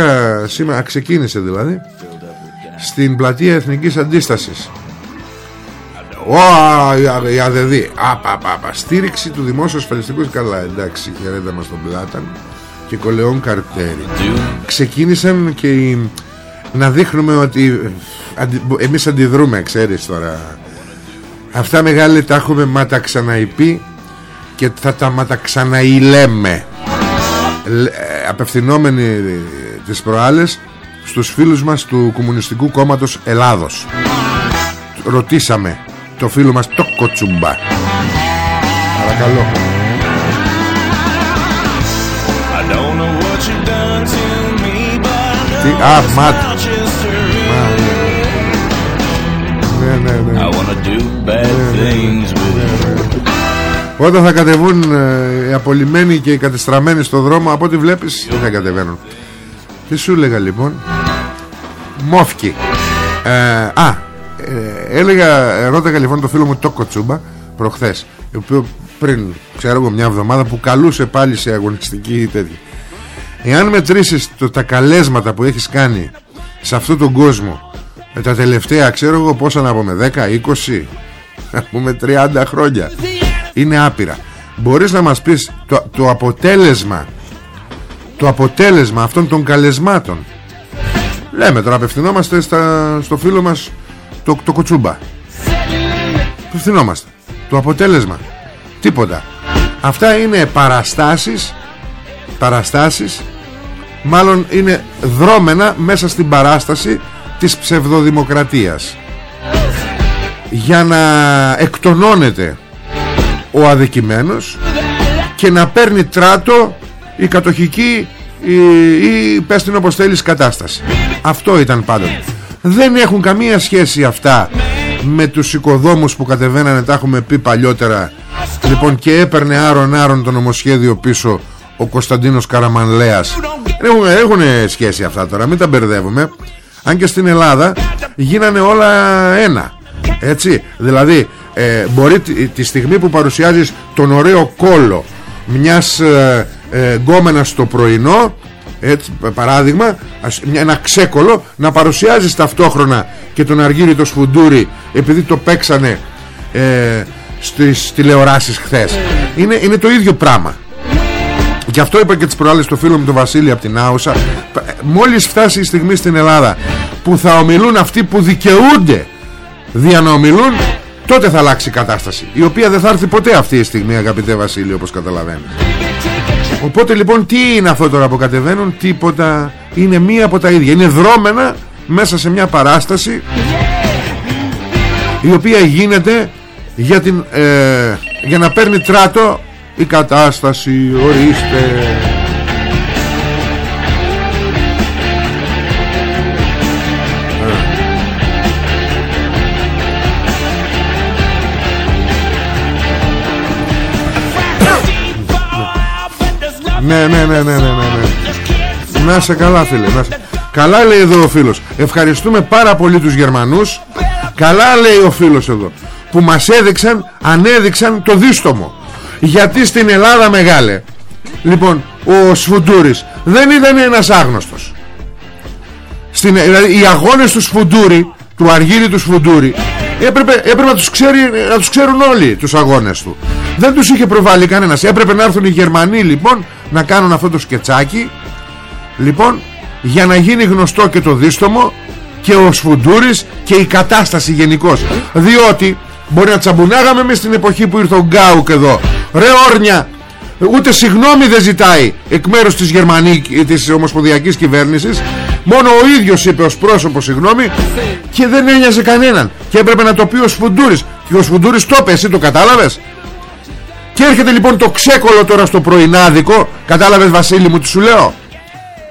σήμερα ξεκίνησε δηλαδή στην πλατεία Εθνικής Αντίστασης Ω, η ΑΔΔ Απαπαπα Στήριξη του δημόσιου ασφαλιστικού Καλά. Εντάξει χαιρέτα μας τον Πλάταν Και κολεόν καρτέρι Ξεκίνησαν και Να δείχνουμε ότι αντι, Εμείς αντιδρούμε ξέρεις τώρα. Αυτά μεγάλη τα έχουμε Μα τα ξαναειπεί Και θα τα μα τα ξαναηλέμε ε, Απευθυνόμενοι Τις προάλλες Στους φίλους μας του Κομμουνιστικού Κόμματος Ελλάδος. Ρωτήσαμε το φίλο μας το κοτσουμπά. Παρακαλώ. Τι, α, μάτ. ναι, ναι, ναι. Όταν θα κατεβούν ε, οι απολυμμένοι και οι κατεστραμμένοι στο δρόμο Από ό,τι βλέπεις δεν θα κατεβαίνουν. Τι σου έλεγα λοιπόν; Μόφκι. Ε, Α ε, έλεγα, ρώταγα λοιπόν το φίλο μου το Κοτσούμπα προχθές, ο οποίο πριν, ξέρω εγώ, μια εβδομάδα που καλούσε πάλι σε αγωνιστική τέτοια. Εάν μετρήσεις το, τα καλέσματα που έχεις κάνει σε αυτόν τον κόσμο ε, τα τελευταία, ξέρω εγώ πόσα να πούμε, 10, 20, να πούμε 30 χρόνια, είναι άπειρα. Μπορείς να μας πεις το, το αποτέλεσμα το αποτέλεσμα αυτών των καλεσμάτων λέμε τώρα απευθυνόμαστε στα, στο φίλο μας το, το κοτσούμπα Φθηνόμαστε Το αποτέλεσμα. Τίποτα. Αυτά είναι παραστάσεις Παραστάσεις Μάλλον είναι δρόμενα Μέσα στην παράσταση Της ψευδοδημοκρατίας. Για να εκτονώνεται Ο αδικημένος Και να παίρνει τράτο Η κατοχική Ή, ή πες την όπως θέλεις κατάσταση. Αυτό ήταν πάντοτε δεν έχουν καμία σχέση αυτά με τους οικοδόμους που κατεβαίνανε τα έχουμε πει παλιότερα. Λοιπόν και έπαιρνε άρον άρον το νομοσχέδιο πίσω ο Κωνσταντίνος Καραμανλέας. Έχουν, έχουν σχέση αυτά τώρα μην τα μπερδεύουμε. Αν και στην Ελλάδα γίνανε όλα ένα έτσι. Δηλαδή ε, μπορεί τη, στιγμή που παρουσιάζεις τον ωραίο κόλο μιας ε, ε, γκόμενας στο πρωινό έτσι, παράδειγμα ένα ξέκολο να παρουσιάζεις ταυτόχρονα και τον Αργύρι το Σφουντούρι επειδή το παίξανε ε, στις τηλεοράσεις χθες. Είναι, είναι το ίδιο πράγμα. Και αυτό είπα και τις προάλλες στο φίλο μου τον Βασίλη από την Άουσα μόλις φτάσει η στιγμή στην Ελλάδα που θα ομιλούν αυτοί που δικαιούνται δια να ομιλούν τότε θα αλλάξει η κατάσταση η οποία δεν θα έρθει ποτέ αυτή η στιγμή αγαπητέ Βασίλη όπως καταλαβαίνεις Οπότε λοιπόν τι είναι αυτό τώρα που κατεβαίνουν; Τίποτα. Είναι μία από τα ίδια. Είναι δρόμενα μέσα σε μια παράσταση η οποία γίνεται για, την, ε, για να παίρνει τράτο η κατάσταση. Ορίστε Ναι, ναι, ναι, ναι, ναι, ναι. Να σε καλά φίλε να σε... Καλά λέει εδώ ο φίλος. Ευχαριστούμε πάρα πολύ τους Γερμανούς. Καλά λέει ο φίλος εδώ Που μας έδειξαν, ανέδειξαν το δίστομο. Γιατί στην Ελλάδα μεγάλε. Λοιπόν, ο Σφουντούρης Δεν ήταν ένας άγνωστος. Στην, δηλαδή, Οι αγώνες του Σφουντούρη Του Αργύρι του Σφουντούρη έπρεπε, έπρεπε να, τους ξέρει, να τους ξέρουν όλοι τους αγώνες του. Δεν τους είχε προβάλει κανένας. Έπρεπε να έρθουν οι Γερμανοί λοιπόν Να κάνουν αυτό το σκετσάκι. Λοιπόν για να γίνει γνωστό και το δίστομο και ο Σφουντούρης και η κατάσταση γενικώ. διότι μπορεί να τσαμπουνάγαμε εμείς στην εποχή που ήρθε ο Γκάουκ εδώ. Ρε όρνια ούτε συγγνώμη δεν ζητάει εκ μέρους της, Γερμανικής, της Ομοσπονδιακής Κυβέρνησης. Μόνο ο ίδιος είπε ως πρόσωπος συγγνώμη και δεν ένοιαζε κανέναν. Και έπρεπε να το πει ο Σφουντούρης. Και ο Σφουντούρης το είπε εσύ το κατάλαβες; Και έρχεται λοιπόν το ξέκολο τώρα στο πρωινάδικο. Κατάλαβες Βασίλη μου τι σου λέω;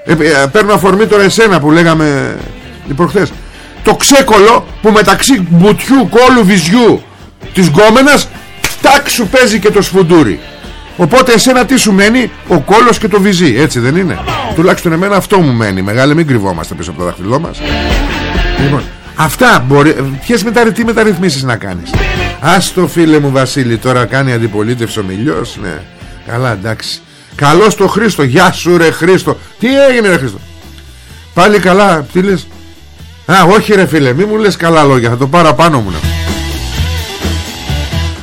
Ε, ε, παίρνω αφορμή τώρα εσένα που λέγαμε προχθές. Το ξέκολο που μεταξύ μπουτιού κόλου βυζιού της γκόμενας τάκ σου παίζει και το σφουντούρι. Οπότε εσένα τι σου μένει; Ο κόλος και το βυζί έτσι δεν είναι; Τουλάχιστον εμένα αυτό μου μένει μεγάλε μην κρυβόμαστε πίσω από το δάχτυλό μας. Λοιπόν αυτά μπορεί ποιες μεταρρυ... τι μεταρρυθμίσεις να κάνεις; Ας το φίλε μου Βασίλη τώρα κάνει αντιπολίτευση ο Μιλιός ναι. Καλά εντάξει. Καλώς το Χρήστο Γεια σου ρε Χρήστο. Τι έγινε ρε Χρήστο; Πάλι καλά Τι λες; Α όχι ρε φίλε Μη μου λες καλά λόγια Θα το πάρω πάνω μου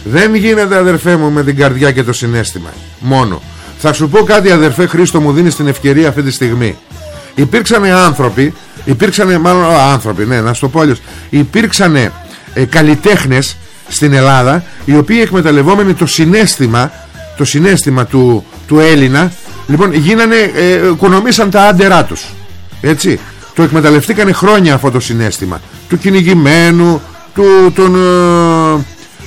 Δεν γίνεται αδερφέ μου με την καρδιά και το συνέστημα. Μόνο. Θα σου πω κάτι αδερφέ Χρήστο μου δίνεις την ευκαιρία αυτή τη στιγμή. Υπήρξαν άνθρωποι Υπήρξαν μάλλον άνθρωποι Ναι να σου το πω αλλιώς. Υπήρξαν ε, καλλιτέχνες στην Ελλάδα οι οποίοι εκμεταλλευόμενοι το συνέστημα το συνέστημα του, του Έλληνα λοιπόν γίνανε, ε, οικονομήσαν τα άντερά τους. Έτσι. Το εκμεταλλευτήκανε χρόνια αυτό το συνέστημα. Του κυνηγημένου του, τον, ε,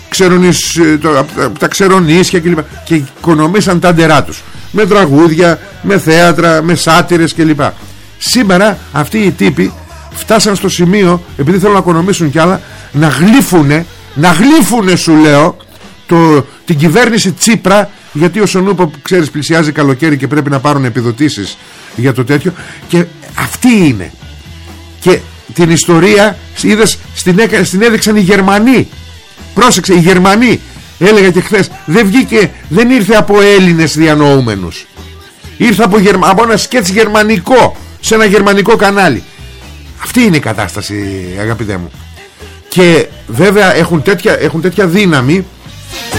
ξερονισ, ε, το, τα ξερονίσια κλπ. Και οικονομήσαν τα άντερά τους. Με τραγούδια, με θέατρα, με σάτυρες κλπ. Σήμερα αυτοί οι τύποι φτάσαν στο σημείο επειδή θέλουν να οικονομήσουν κι άλλα να γλύφουνε να γλύφουνε σου λέω το, την κυβέρνηση Τσίπρα γιατί ο Σονούπο ξέρεις πλησιάζει καλοκαίρι και πρέπει να πάρουν επιδοτήσεις για το τέτοιο. Και αυτή είναι. Και την ιστορία είδες στην, στην έδειξαν οι Γερμανοί. Πρόσεξε οι Γερμανοί έλεγα και χθες δεν βγήκε δεν ήρθε από Έλληνες διανοούμενους. Ήρθε από, Γερμα, από ένα σκέτς γερμανικό σε ένα γερμανικό κανάλι. Αυτή είναι η κατάσταση αγαπητέ μου και βέβαια έχουν τέτοια, έχουν τέτοια δύναμη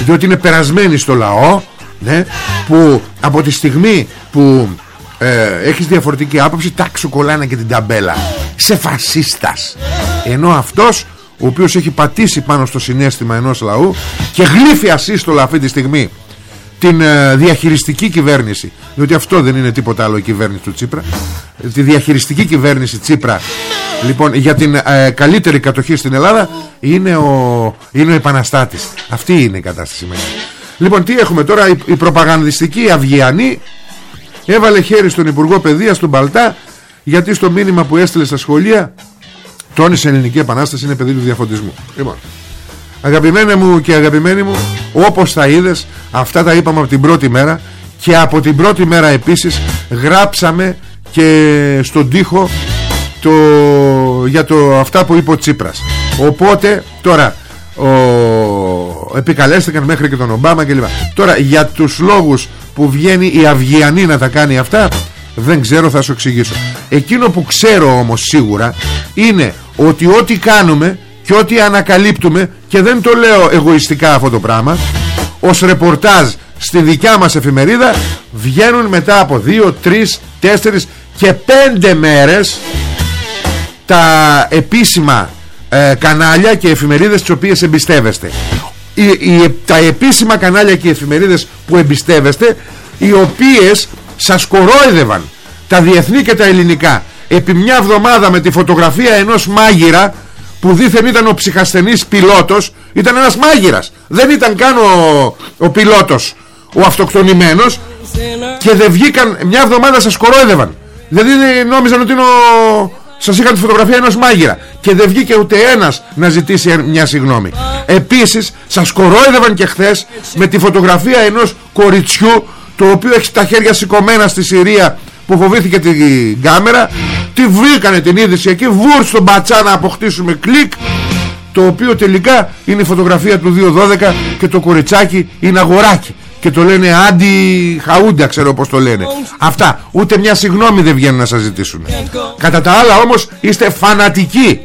διότι είναι περασμένοι στο λαό ναι, που από τη στιγμή που ε, έχεις διαφορετική άποψη τάξου κολλάνε και την ταμπέλα. Σε φασίστας. Ενώ αυτός ο οποίος έχει πατήσει πάνω στο συνέστημα ενός λαού και γλύφει ασύστολα αυτή τη στιγμή την ε, διαχειριστική κυβέρνηση. Διότι αυτό δεν είναι τίποτα άλλο η κυβέρνηση του Τσίπρα. Τη διαχειριστική κυβέρνηση Τσίπρα λοιπόν για την ε, καλύτερη κατοχή στην Ελλάδα είναι ο, είναι ο επαναστάτης. Αυτή είναι η κατάσταση σήμερα. Λοιπόν τι έχουμε τώρα; Η, η προπαγανδιστική Αυγιανή έβαλε χέρι στον Υπουργό Παιδείας του Μπαλτά γιατί στο μήνυμα που έστειλε στα σχολεία τόνισε ελληνική επανάσταση είναι παιδί του διαφωτισμού. Λοιπόν Αγαπημένε μου και αγαπημένοι μου όπως θα είδες αυτά τα είπαμε από την πρώτη μέρα και από την πρώτη μέρα επίσης γράψαμε και στον τοίχο το, για το, αυτά που είπε ο Τσίπρας οπότε τώρα ο, επικαλέστηκαν μέχρι και τον Ομπάμα κλπ. Τώρα για τους λόγους που βγαίνει η Αυγιανή να τα κάνει αυτά δεν ξέρω θα σου εξηγήσω. Εκείνο που ξέρω όμως σίγουρα είναι ότι ό,τι κάνουμε και ό,τι ανακαλύπτουμε και δεν το λέω εγωιστικά αυτό το πράγμα ως ρεπορτάζ στη δικιά μας εφημερίδα βγαίνουν μετά από 2, 3, 4 και 5 μέρες τα επίσημα ε, κανάλια και εφημερίδες τις οποίες εμπιστεύεστε. Οι, τα επίσημα κανάλια και οι εφημερίδες που εμπιστεύεστε οι οποίες σας κορόιδευαν τα διεθνή και τα ελληνικά. Επί μια εβδομάδα με τη φωτογραφία ενός μάγειρα που δήθεν ήταν ο ψυχασθενής πιλότος ήταν ένας μάγειρας. Δεν ήταν καν ο, ο πιλότος ο αυτοκτονημένος. Και δεν βγήκαν μια εβδομάδα σας κορόιδευαν δηλαδή νόμιζαν ότι είναι ο... σας είχαν τη φωτογραφία ενός μάγειρα. Και δεν βγήκε ούτε ένας να ζητήσει μια συγγνώμη επίσης σας κορόιδευαν και χθες με τη φωτογραφία ενός κοριτσιού το οποίο έχει τα χέρια σηκωμένα στη Συρία που φοβήθηκε την κάμερα τη βρήκανε την είδηση εκεί βούρ στον πατσά να αποκτήσουμε κλικ το οποίο τελικά είναι η φωτογραφία του 212 και το κοριτσάκι είναι αγοράκι. Και το λένε άντι χαούντα ξέρω πως το λένε. Αυτά ούτε μια συγνώμη δεν βγαίνουν να σας ζητήσουν. Κατά τα άλλα όμως είστε φανατικοί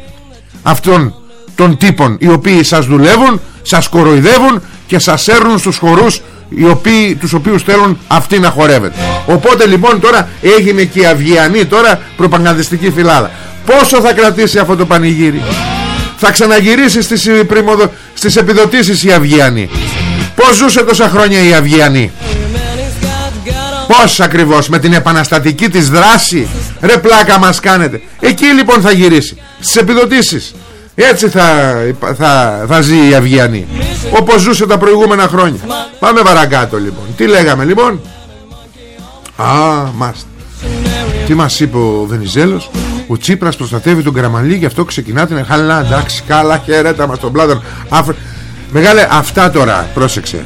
αυτών των τύπων οι οποίοι σας δουλεύουν σας κοροϊδεύουν και σας έρνουν στους χορούς οι οποίοι, τους οποίους θέλουν αυτοί να χορεύετε οπότε λοιπόν τώρα έγινε και η Αυγιανή τώρα προπαγανδιστική φυλάδα. Πόσο θα κρατήσει αυτό το πανηγύρι; Θα ξαναγυρίσει στις, πριμοδο... στις επιδοτήσεις η Αυγιανή; Πως ζούσε τόσα χρόνια η Αυγιανή; Πώς ακριβώς με την επαναστατική της δράση; Ρε πλάκα μας κάνετε. Εκεί λοιπόν θα γυρίσει. Στις επιδοτήσεις Έτσι θα, θα, θα ζει η Αυγιανή όπως ζούσε τα προηγούμενα χρόνια. Πάμε παρακάτω λοιπόν. Τι λέγαμε λοιπόν; Α, μας Τι μας είπε ο Βενιζέλος; Ο Τσίπρας προστατεύει τον Καραμαλή Γι' αυτό ξεκινά την χαλά Εντάξει καλά χαιρέτα μας τον πλάτων. Αφ... Μεγάλε αυτά τώρα πρόσεξε.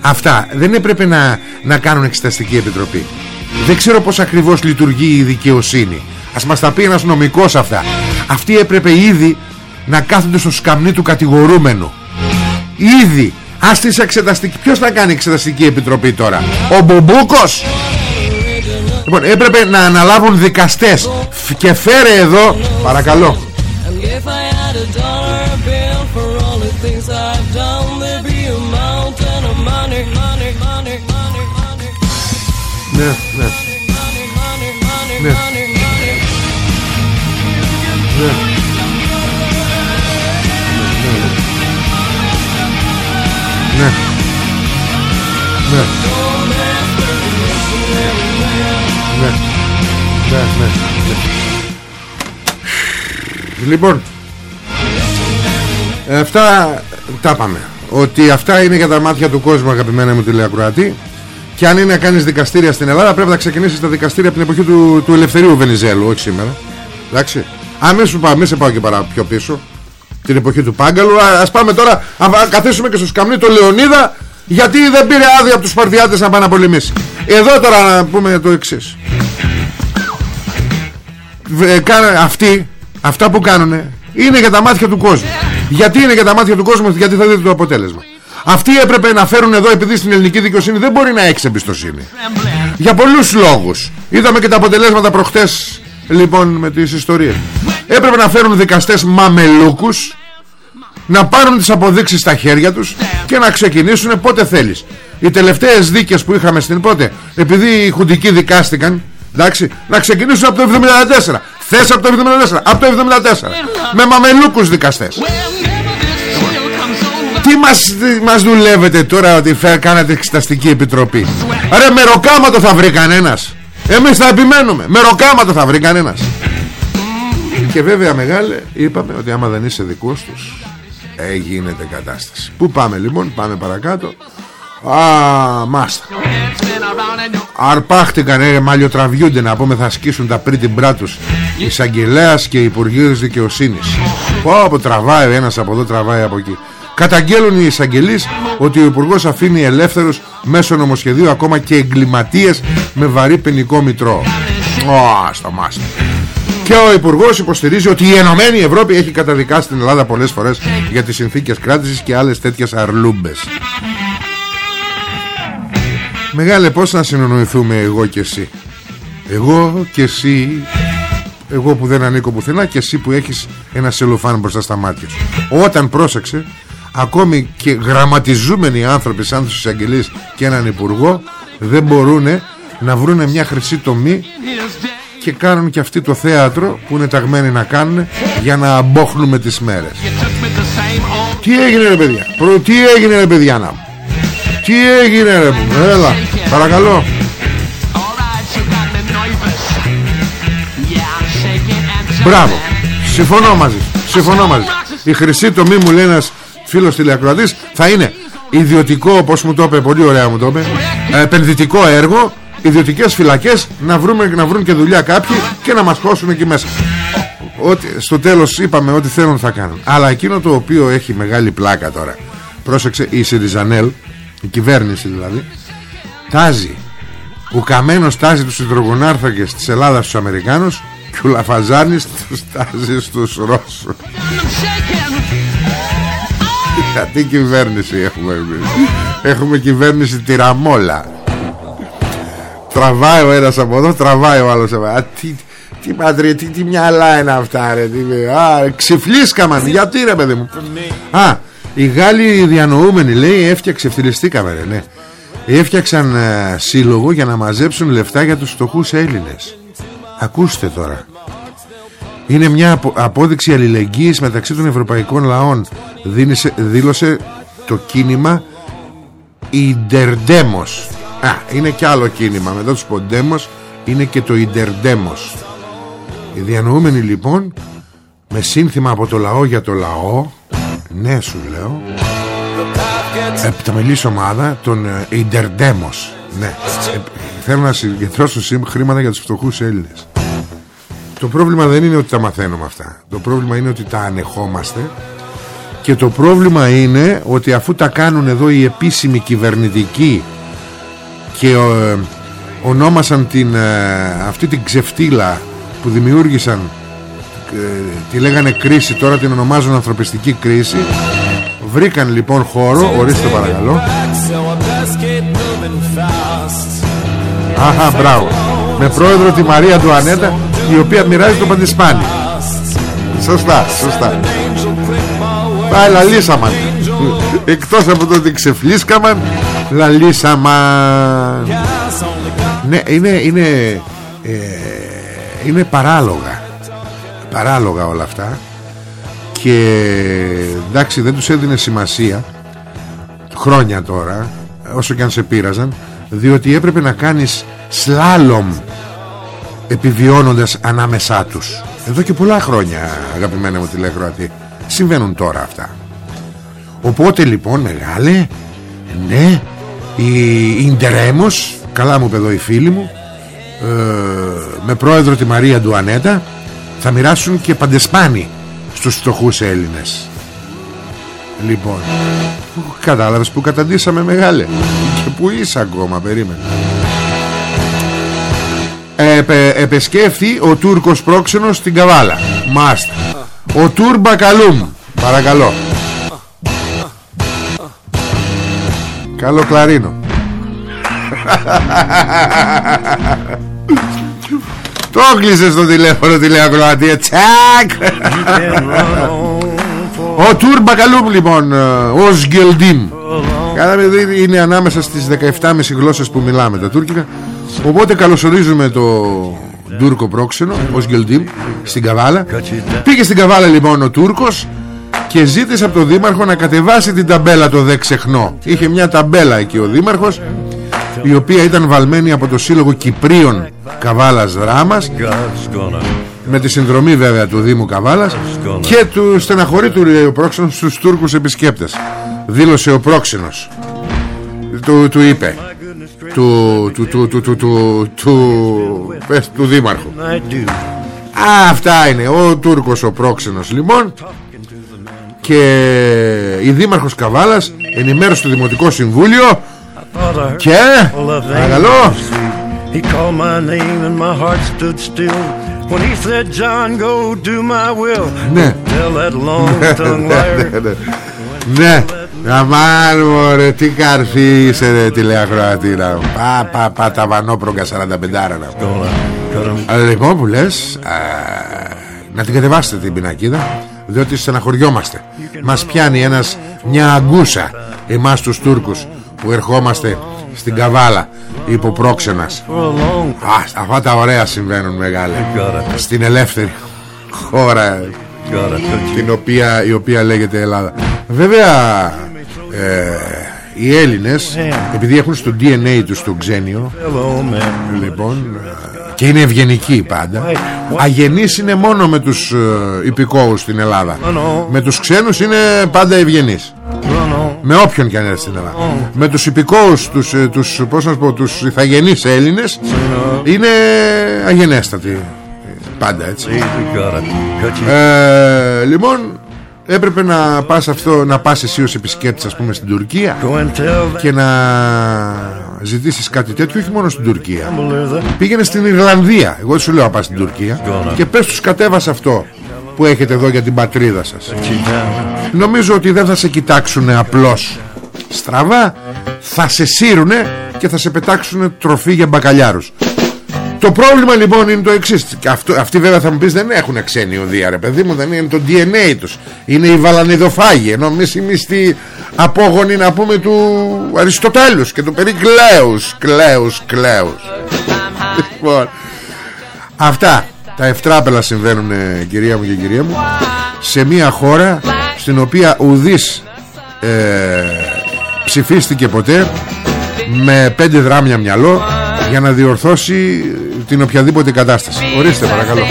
Αυτά δεν έπρεπε να, να κάνουν εξεταστική επιτροπή. Δεν ξέρω πως ακριβώς λειτουργεί η δικαιοσύνη. Ας μας τα πει ένας νομικός αυτά. Αυτοί έπρεπε ήδη να κάθονται στο σκαμνί του κατηγορούμενου. Ήδη Ας τις εξεταστική Ποιος θα κάνει εξεταστική επιτροπή τώρα Ο Μπουμπούκος; Λοιπόν έπρεπε να αναλάβουν δικαστές. Και φέρε εδώ Παρακαλώ. Ναι, ναι. Ναι. Ναι Ναι. Ναι. Ναι. Ναι, ναι, ναι. Λοιπόν Αυτά τα πάμε Ότι αυτά είναι για τα μάτια του κόσμου αγαπημένα μου τηλεακροατή Και αν είναι να κάνεις δικαστήρια στην Ελλάδα Πρέπει να ξεκινήσεις τα δικαστήρια από την εποχή του, του Ελευθερίου Βενιζέλου Όχι σήμερα Εντάξει Αν σου πάω, μην σε πάω και παρά πιο πίσω την εποχή του Πάγκαλου. Ας πάμε τώρα να καθίσουμε και στο σκαμνί το Λεωνίδα γιατί δεν πήρε άδεια από τους Σπαρτιάτες να πάει να πολεμήσει. Εδώ τώρα να πούμε το εξής. Αυτοί αυτά που κάνουν είναι για τα μάτια του κόσμου. Γιατί είναι για τα μάτια του κόσμου γιατί θα δείτε το αποτέλεσμα. Αυτοί έπρεπε να φέρουν εδώ επειδή στην ελληνική δικαιοσύνη δεν μπορεί να έχει εμπιστοσύνη. Για πολλούς λόγους. Είδαμε και τα αποτελέσματα προχτές λοιπόν με τις ιστορίες έπρεπε να φέρουν δικαστές μαμελούκους να πάρουν τις αποδείξεις στα χέρια τους και να ξεκινήσουν πότε θέλεις. Οι τελευταίες δίκες που είχαμε στην πότε επειδή οι χουντικοί δικάστηκαν εντάξει, να ξεκινήσουν από το 74 θες από το 74 από το 74 με μαμελούκους δικαστές. Τι μας, μας δουλεύετε τώρα ότι φε, κάνατε εξεταστική επιτροπή; Ρε με ροκάματο θα βρει κανένας. Εμείς θα επιμένουμε. Με ροκάματο θα βρει κανένας *laughs* Και βέβαια μεγάλε Είπαμε ότι άμα δεν είσαι δικός τους Εγίνεται κατάσταση. Πού πάμε λοιπόν Πάμε παρακάτω. Α, μάστα. Αρπάχτηκαν ε, μαλλιοτραβιούνται να πούμε θα σκίσουν τα πρίτη μπράτους Εισαγγελέας και Υπουργείου Δικαιοσύνης. Πω από τραβάει ένας από εδώ τραβάει από εκεί. Καταγγέλουν οι εισαγγελείς ότι ο Υπουργός αφήνει ελεύθερους μέσω νομοσχεδίου ακόμα και εγκληματίες με βαρύ ποινικό μητρό. Ω, στο μάστα. Και ο Υπουργός υποστηρίζει ότι η Ενωμένη Ευρώπη έχει καταδικάσει την Ελλάδα πολλές φορές για τις συνθήκες κράτησης και άλλες τέτοιες αρλούμπες. Μεγάλε πώς να συνονοηθούμε εγώ και εσύ. Εγώ και εσύ εγώ που δεν ανήκω πουθενά και εσύ που έχεις ένα σελοφάν μπροστά στα μάτια σου όταν πρόσεξε ακόμη και γραμματιζούμενοι άνθρωποι σαν τους εισαγγελείς και έναν υπουργό δεν μπορούν να βρουν μια χρυσή τομή και κάνουν και αυτοί το θέατρο που είναι ταγμένοι να κάνουν για να αμπόχνουμε τις μέρες. Τι έγινε ρε παιδιά; Προ, τι έγινε ρε παιδιά να τι έγινε ρε έλα παρακαλώ. Μπράβο. Συμφωνώ μαζί Συμφωνώ μαζί Η χρυσή τομή μου λέει ένας φίλος τηλεακροατής Θα είναι ιδιωτικό όπως μου το είπε Πολύ ωραία μου το είπε ε, Επενδυτικό έργο Ιδιωτικές φυλακές να, βρούμε, να βρουν και δουλειά κάποιοι Και να μας χώσουν εκεί μέσα. Ότι, Στο τέλος είπαμε ότι θέλουν θα κάνουν. Αλλά εκείνο το οποίο έχει μεγάλη πλάκα τώρα Πρόσεξε η Σιριζανέλ Η κυβέρνηση δηλαδή Τάζει. Ο Καμένος τάζει τους υδρογονάρθακες της Ελλάδας στους Αμερικάνους Και ο Λαφαζάνης τους τάζει στους Ρώσους. *laughs* Γιατί κυβέρνηση έχουμε εμείς. Έχουμε κυβέρνηση τυραμόλα Τραβάει ο ένας από εδώ Τραβάει ο άλλος από εδώ. Α, τι, τι πατρί, τι, τι μυαλά είναι αυτά ρε τι, Α, ξυφλίσκαμαν Γιατί ρε παιδί μου. Α, οι Γάλλοι διανοούμενοι λέει έφτιαξε ευθυλιστήκαμε ρε ναι. Έφτιαξαν ε, σύλλογο για να μαζέψουν λεφτά για τους φτωχούς Έλληνες. Ακούστε τώρα. Είναι μια απο- απόδειξη αλληλεγγύης μεταξύ των ευρωπαϊκών λαών. Δίνησε, Δήλωσε το κίνημα Ιντερντέμος Α, είναι και άλλο κίνημα Μετά τους Ποντέμος είναι και το Ιντερντέμος. Οι διανοούμενοι λοιπόν Με σύνθημα από το λαό για το λαό Ναι σου λέω Επταμελής ομάδα Τον ε, Ιντερντέμος. Ναι. Ε, Θέλω να συγκεντρώσω σήμ- χρήματα για τους φτωχούς Έλληνες. Το πρόβλημα δεν είναι ότι τα μαθαίνουμε αυτά. Το πρόβλημα είναι ότι τα ανεχόμαστε. Και το πρόβλημα είναι ότι αφού τα κάνουν εδώ οι επίσημοι κυβερνητικοί Και ε, ονόμασαν την, ε, αυτή την ξεφτύλα που δημιούργησαν ε, Τη λέγανε κρίση τώρα την ονομάζουν ανθρωπιστική κρίση. Βρήκαν λοιπόν χώρο Ορίστε παρακαλώ. Αχα μπράβο. Με πρόεδρο τη Μαρία του Ανέτα Η οποία μοιράζει το παντισπάνι. Σωστά σωστά. Πάει λαλίσαμαν *laughs* Εκτός από το ότι ξεφλίσκαμαν Λαλίσαμαν Ναι είναι Είναι ε, Είναι παράλογα. Παράλογα όλα αυτά. Και εντάξει δεν τους έδινε σημασία Χρόνια τώρα Όσο και αν σε πείραζαν Διότι έπρεπε να κάνεις σλάλομ επιβιώνοντας ανάμεσά τους. Εδώ και πολλά χρόνια αγαπημένα μου τηλεκροατή συμβαίνουν τώρα αυτά οπότε λοιπόν μεγάλε ναι η Ιντερέμος καλά μου είπε εδώ οι φίλοι μου ε, με πρόεδρο τη Μαρία Ντουανέτα θα μοιράσουν και παντεσπάνι στους φτωχούς Έλληνες. Λοιπόν κατάλαβες που καταντήσαμε μεγάλε και που είσαι ακόμα περίμενε. Επε, επεσκέφθη ο Τούρκος πρόξενος στην Καβάλα. Μάστα Ο Τούρ Μπακαλούμ Παρακαλώ Καλό κλαρίνο. Το κλείσες στο τηλέφωνο τηλεακροατία. Τσακ! Ο Τούρ Μπακαλούμ λοιπόν ε, Ως Γκελντίμ Κατάλαβε είναι ανάμεσα στις 17,5 γλώσσες που μιλάμε τα τουρκικά. Οπότε καλωσορίζουμε το Τούρκο πρόξενο ως Γκελντίμ στην Καβάλα. Πήγε στην Καβάλα λοιπόν ο Τούρκος και ζήτησε από τον Δήμαρχο να κατεβάσει την ταμπέλα το δε ξεχνώ Είχε μια ταμπέλα εκεί ο Δήμαρχος η οποία ήταν βαλμένη από το Σύλλογο Κυπρίων Καβάλας Δράμας με τη συνδρομή βέβαια του Δήμου Καβάλας και του στεναχωρεί του λέει, ο πρόξενος στους Τούρκους επισκέπτες δήλωσε ο πρόξενος. Του, του είπε του, του, του, του, του, του, του, πες, του Δήμαρχου. Α, αυτά είναι. Ο Τούρκος ο πρόξενος λοιπόν και η Δήμαρχος Καβάλας ενημέρωσε το Δημοτικό Συμβούλιο. Και παρακαλώ. He called my name and my heart stood still. When he said, John, go do my will. Ναι. Tell that long-tongued liar. Ναι Αμάν μωρέ τι καρφί είσαι ρε τηλεακροατήρα Πα πα πα τα βανόπρογκα 45 άρα Αλλά λοιπόν που λες α, Να την κατεβάσετε την πινακίδα Διότι στεναχωριόμαστε. Μας πιάνει ένας μια αγκούσα Εμάς τους Τούρκους Που ερχόμαστε στην Καβάλα Υποπρόξενας Α, Αυτά τα ωραία συμβαίνουν μεγάλε. Στην ελεύθερη χώρα την οποία, η οποία λέγεται Ελλάδα. Βέβαια ε, οι Έλληνες επειδή έχουν στο DNA τους το ξένιο Hello, man. λοιπόν Και είναι ευγενική πάντα. Αγενής είναι μόνο με τους ε, υπηκόους στην Ελλάδα. Με τους ξένους είναι πάντα ευγενής με όποιον και αν έρθει στην Ελλάδα. Με τους υπηκόους τους, ε, τους, πώς να σου πω, τους ηθαγενείς Έλληνες Είναι αγενέστατοι Πάντα έτσι. Ε, Λοιπόν Έπρεπε να πας αυτό Να πας εσύ ως επισκέπτης ας πούμε στην Τουρκία Και να ζητήσεις κάτι τέτοιο Όχι μόνο στην Τουρκία. Πήγαινε στην Ιρλανδία. Εγώ δεν σου λέω να πας στην Τουρκία. Και πες τους κατέβασε αυτό Που έχετε εδώ για την πατρίδα σας. Νομίζω ότι δεν θα σε κοιτάξουν απλώς Στραβά Θα σε σύρουνε Και θα σε πετάξουν τροφή για μπακαλιάρους το πρόβλημα λοιπόν είναι το εξής. Αυτοί βέβαια θα μου πεις δεν έχουν ξένη οδεία, ρε παιδί μου, δεν είναι το DNA τους. Είναι οι βαλανιδοφάγοι. Ενώ εμείς είμαστε απόγονοι να πούμε του Αριστοτέλους και του περί κλαίους, κλαίους, κλαίους. *laughs* Λοιπόν, αυτά τα ευτράπελα συμβαίνουν κυρία μου και κυρία μου σε μια χώρα στην οποία ουδής ε, ψηφίστηκε ποτέ με πέντε δράμια μυαλό για να διορθώσει την οποιαδήποτε κατάσταση. Ορίστε παρακαλώ.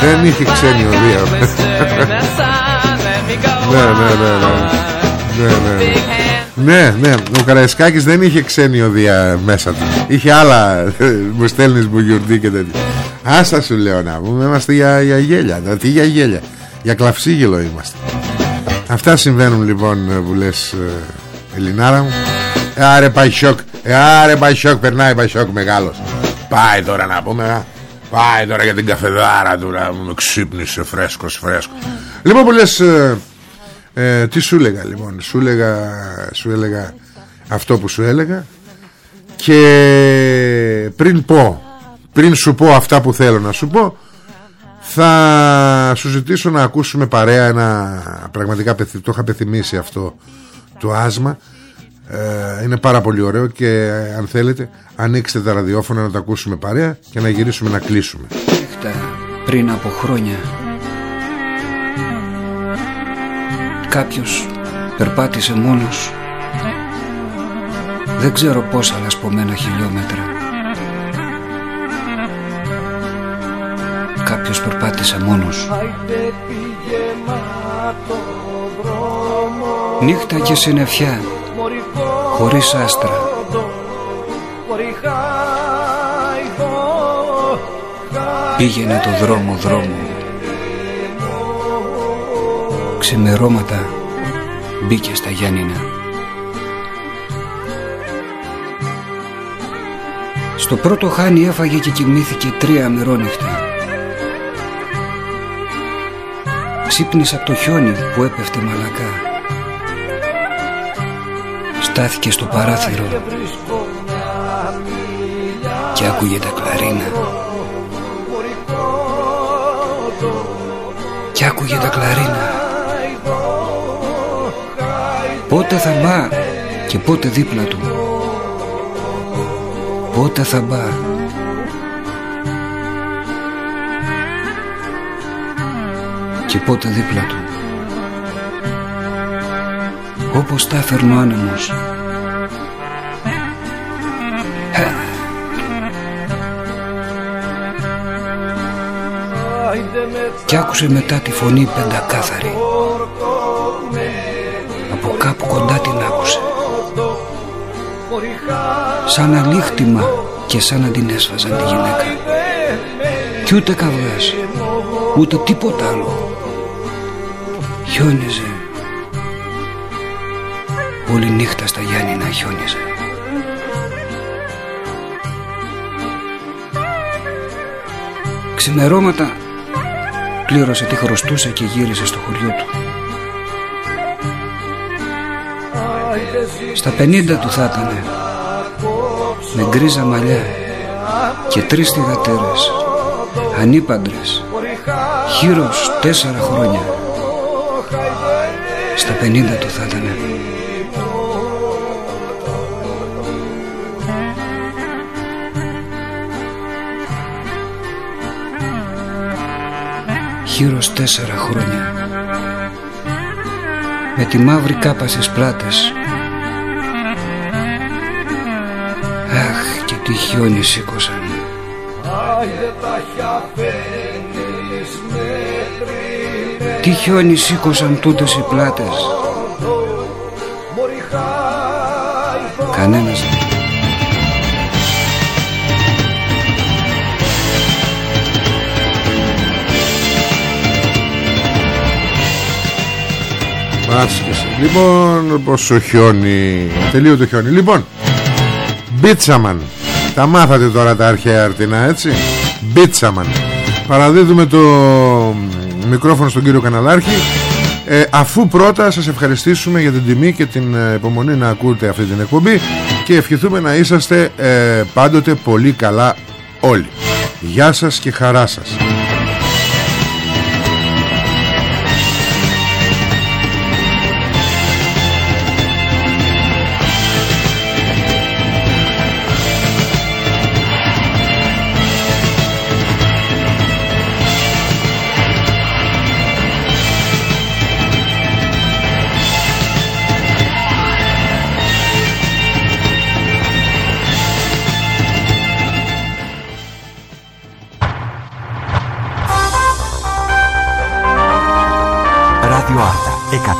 Δεν είχε ξένη οδεία. ναι, ναι, ναι, ναι. Ναι, ναι. ναι, ναι, ο Καραϊσκάκης δεν είχε ξένη οδεία μέσα του. Είχε άλλα Μου στέλνεις γιορτή και τέτοια. Άστα σου λέω να πούμε Είμαστε για, για γέλια. Τι για γέλια Για κλαυσίγελο είμαστε. Αυτά συμβαίνουν λοιπόν που λες ε, Ελληνάρα μου. Άρε πάει σοκ. Άρε πάει σοκ. Περνάει πάει σοκ μεγάλος. Πάει τώρα να πούμε Πάει τώρα για την καφεδάρα του να μου ξύπνησε φρέσκος φρέσκος. Λοιπόν που λες ε, ε, Τι σου έλεγα λοιπόν. Σου έλεγα, σου έλεγα Αυτό που σου έλεγα. Και πριν πω Πριν σου πω αυτά που θέλω να σου πω θα σου ζητήσω να ακούσουμε παρέα ένα πραγματικά το είχα πεθυμίσει αυτό το άσμα. Ε, είναι πάρα πολύ ωραίο και ε, αν θέλετε ανοίξτε τα ραδιόφωνα να το ακούσουμε παρέα και να γυρίσουμε να κλείσουμε. Πριν από χρόνια κάποιος περπάτησε μόνος. Δεν ξέρω πόσα λασπωμένα χιλιόμετρα κάποιος περπάτησε μόνος. Νύχτα και συννεφιά Χωρίς άστρα. Πήγαινε το δρόμο δρόμο. Ξημερώματα Μπήκε στα Γιάννηνα. Στο πρώτο χάνι έφαγε και κοιμήθηκε τρία μερόνυχτα Ξύπνησε από το χιόνι που έπεφτε μαλακά. Στάθηκε στο παράθυρο Και άκουγε τα κλαρίνα. Και άκουγε τα κλαρίνα. Πότε θα μπα και πότε δίπλα του. Πότε θα μπα και πότε δίπλα του. Όπως τα έφερνε ο άνεμος. Κι άκουσε μετά τη φωνή πεντακάθαρη. Από κάπου κοντά την άκουσε. Σαν αλήχτημα και σαν να την έσφαζαν τη γυναίκα. Κι ούτε καυγάς Ούτε τίποτα άλλο Χιόνιζε. Όλη νύχτα στα Γιάννη να χιόνιζε. Ξημερώματα πλήρωσε τι χρωστούσε και γύρισε στο χωριό του. Στα πενήντα του θα ήταν Με γκρίζα μαλλιά Και τρεις θυγατέρες Ανήπαντρες Χείρος τέσσερα χρόνια στα πενήντα του θα ήταν. Χείρος τέσσερα χρόνια. Με τη μαύρη κάπα στις πλάτες. Αχ και τι χιόνι σήκωσαν Τι χιόνι σήκωσαν τούτες οι πλάτες; Κανένας δεν Άσκηση. Λοιπόν, πόσο χιόνι. Τελείω το χιόνι. Λοιπόν, Μπίτσαμαν. Τα μάθατε τώρα τα αρχαία αρτινά, έτσι; Μπίτσαμαν. Παραδίδουμε το μικρόφωνο στον κύριο Καναλάρχη. Ε, αφού πρώτα σας ευχαριστήσουμε για την τιμή και την ε, υπομονή να ακούτε αυτή την εκπομπή και ευχηθούμε να είσαστε ε, πάντοτε πολύ καλά όλοι. Γεια σας και χαρά σας.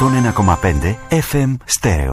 101,5 FM Στέρεο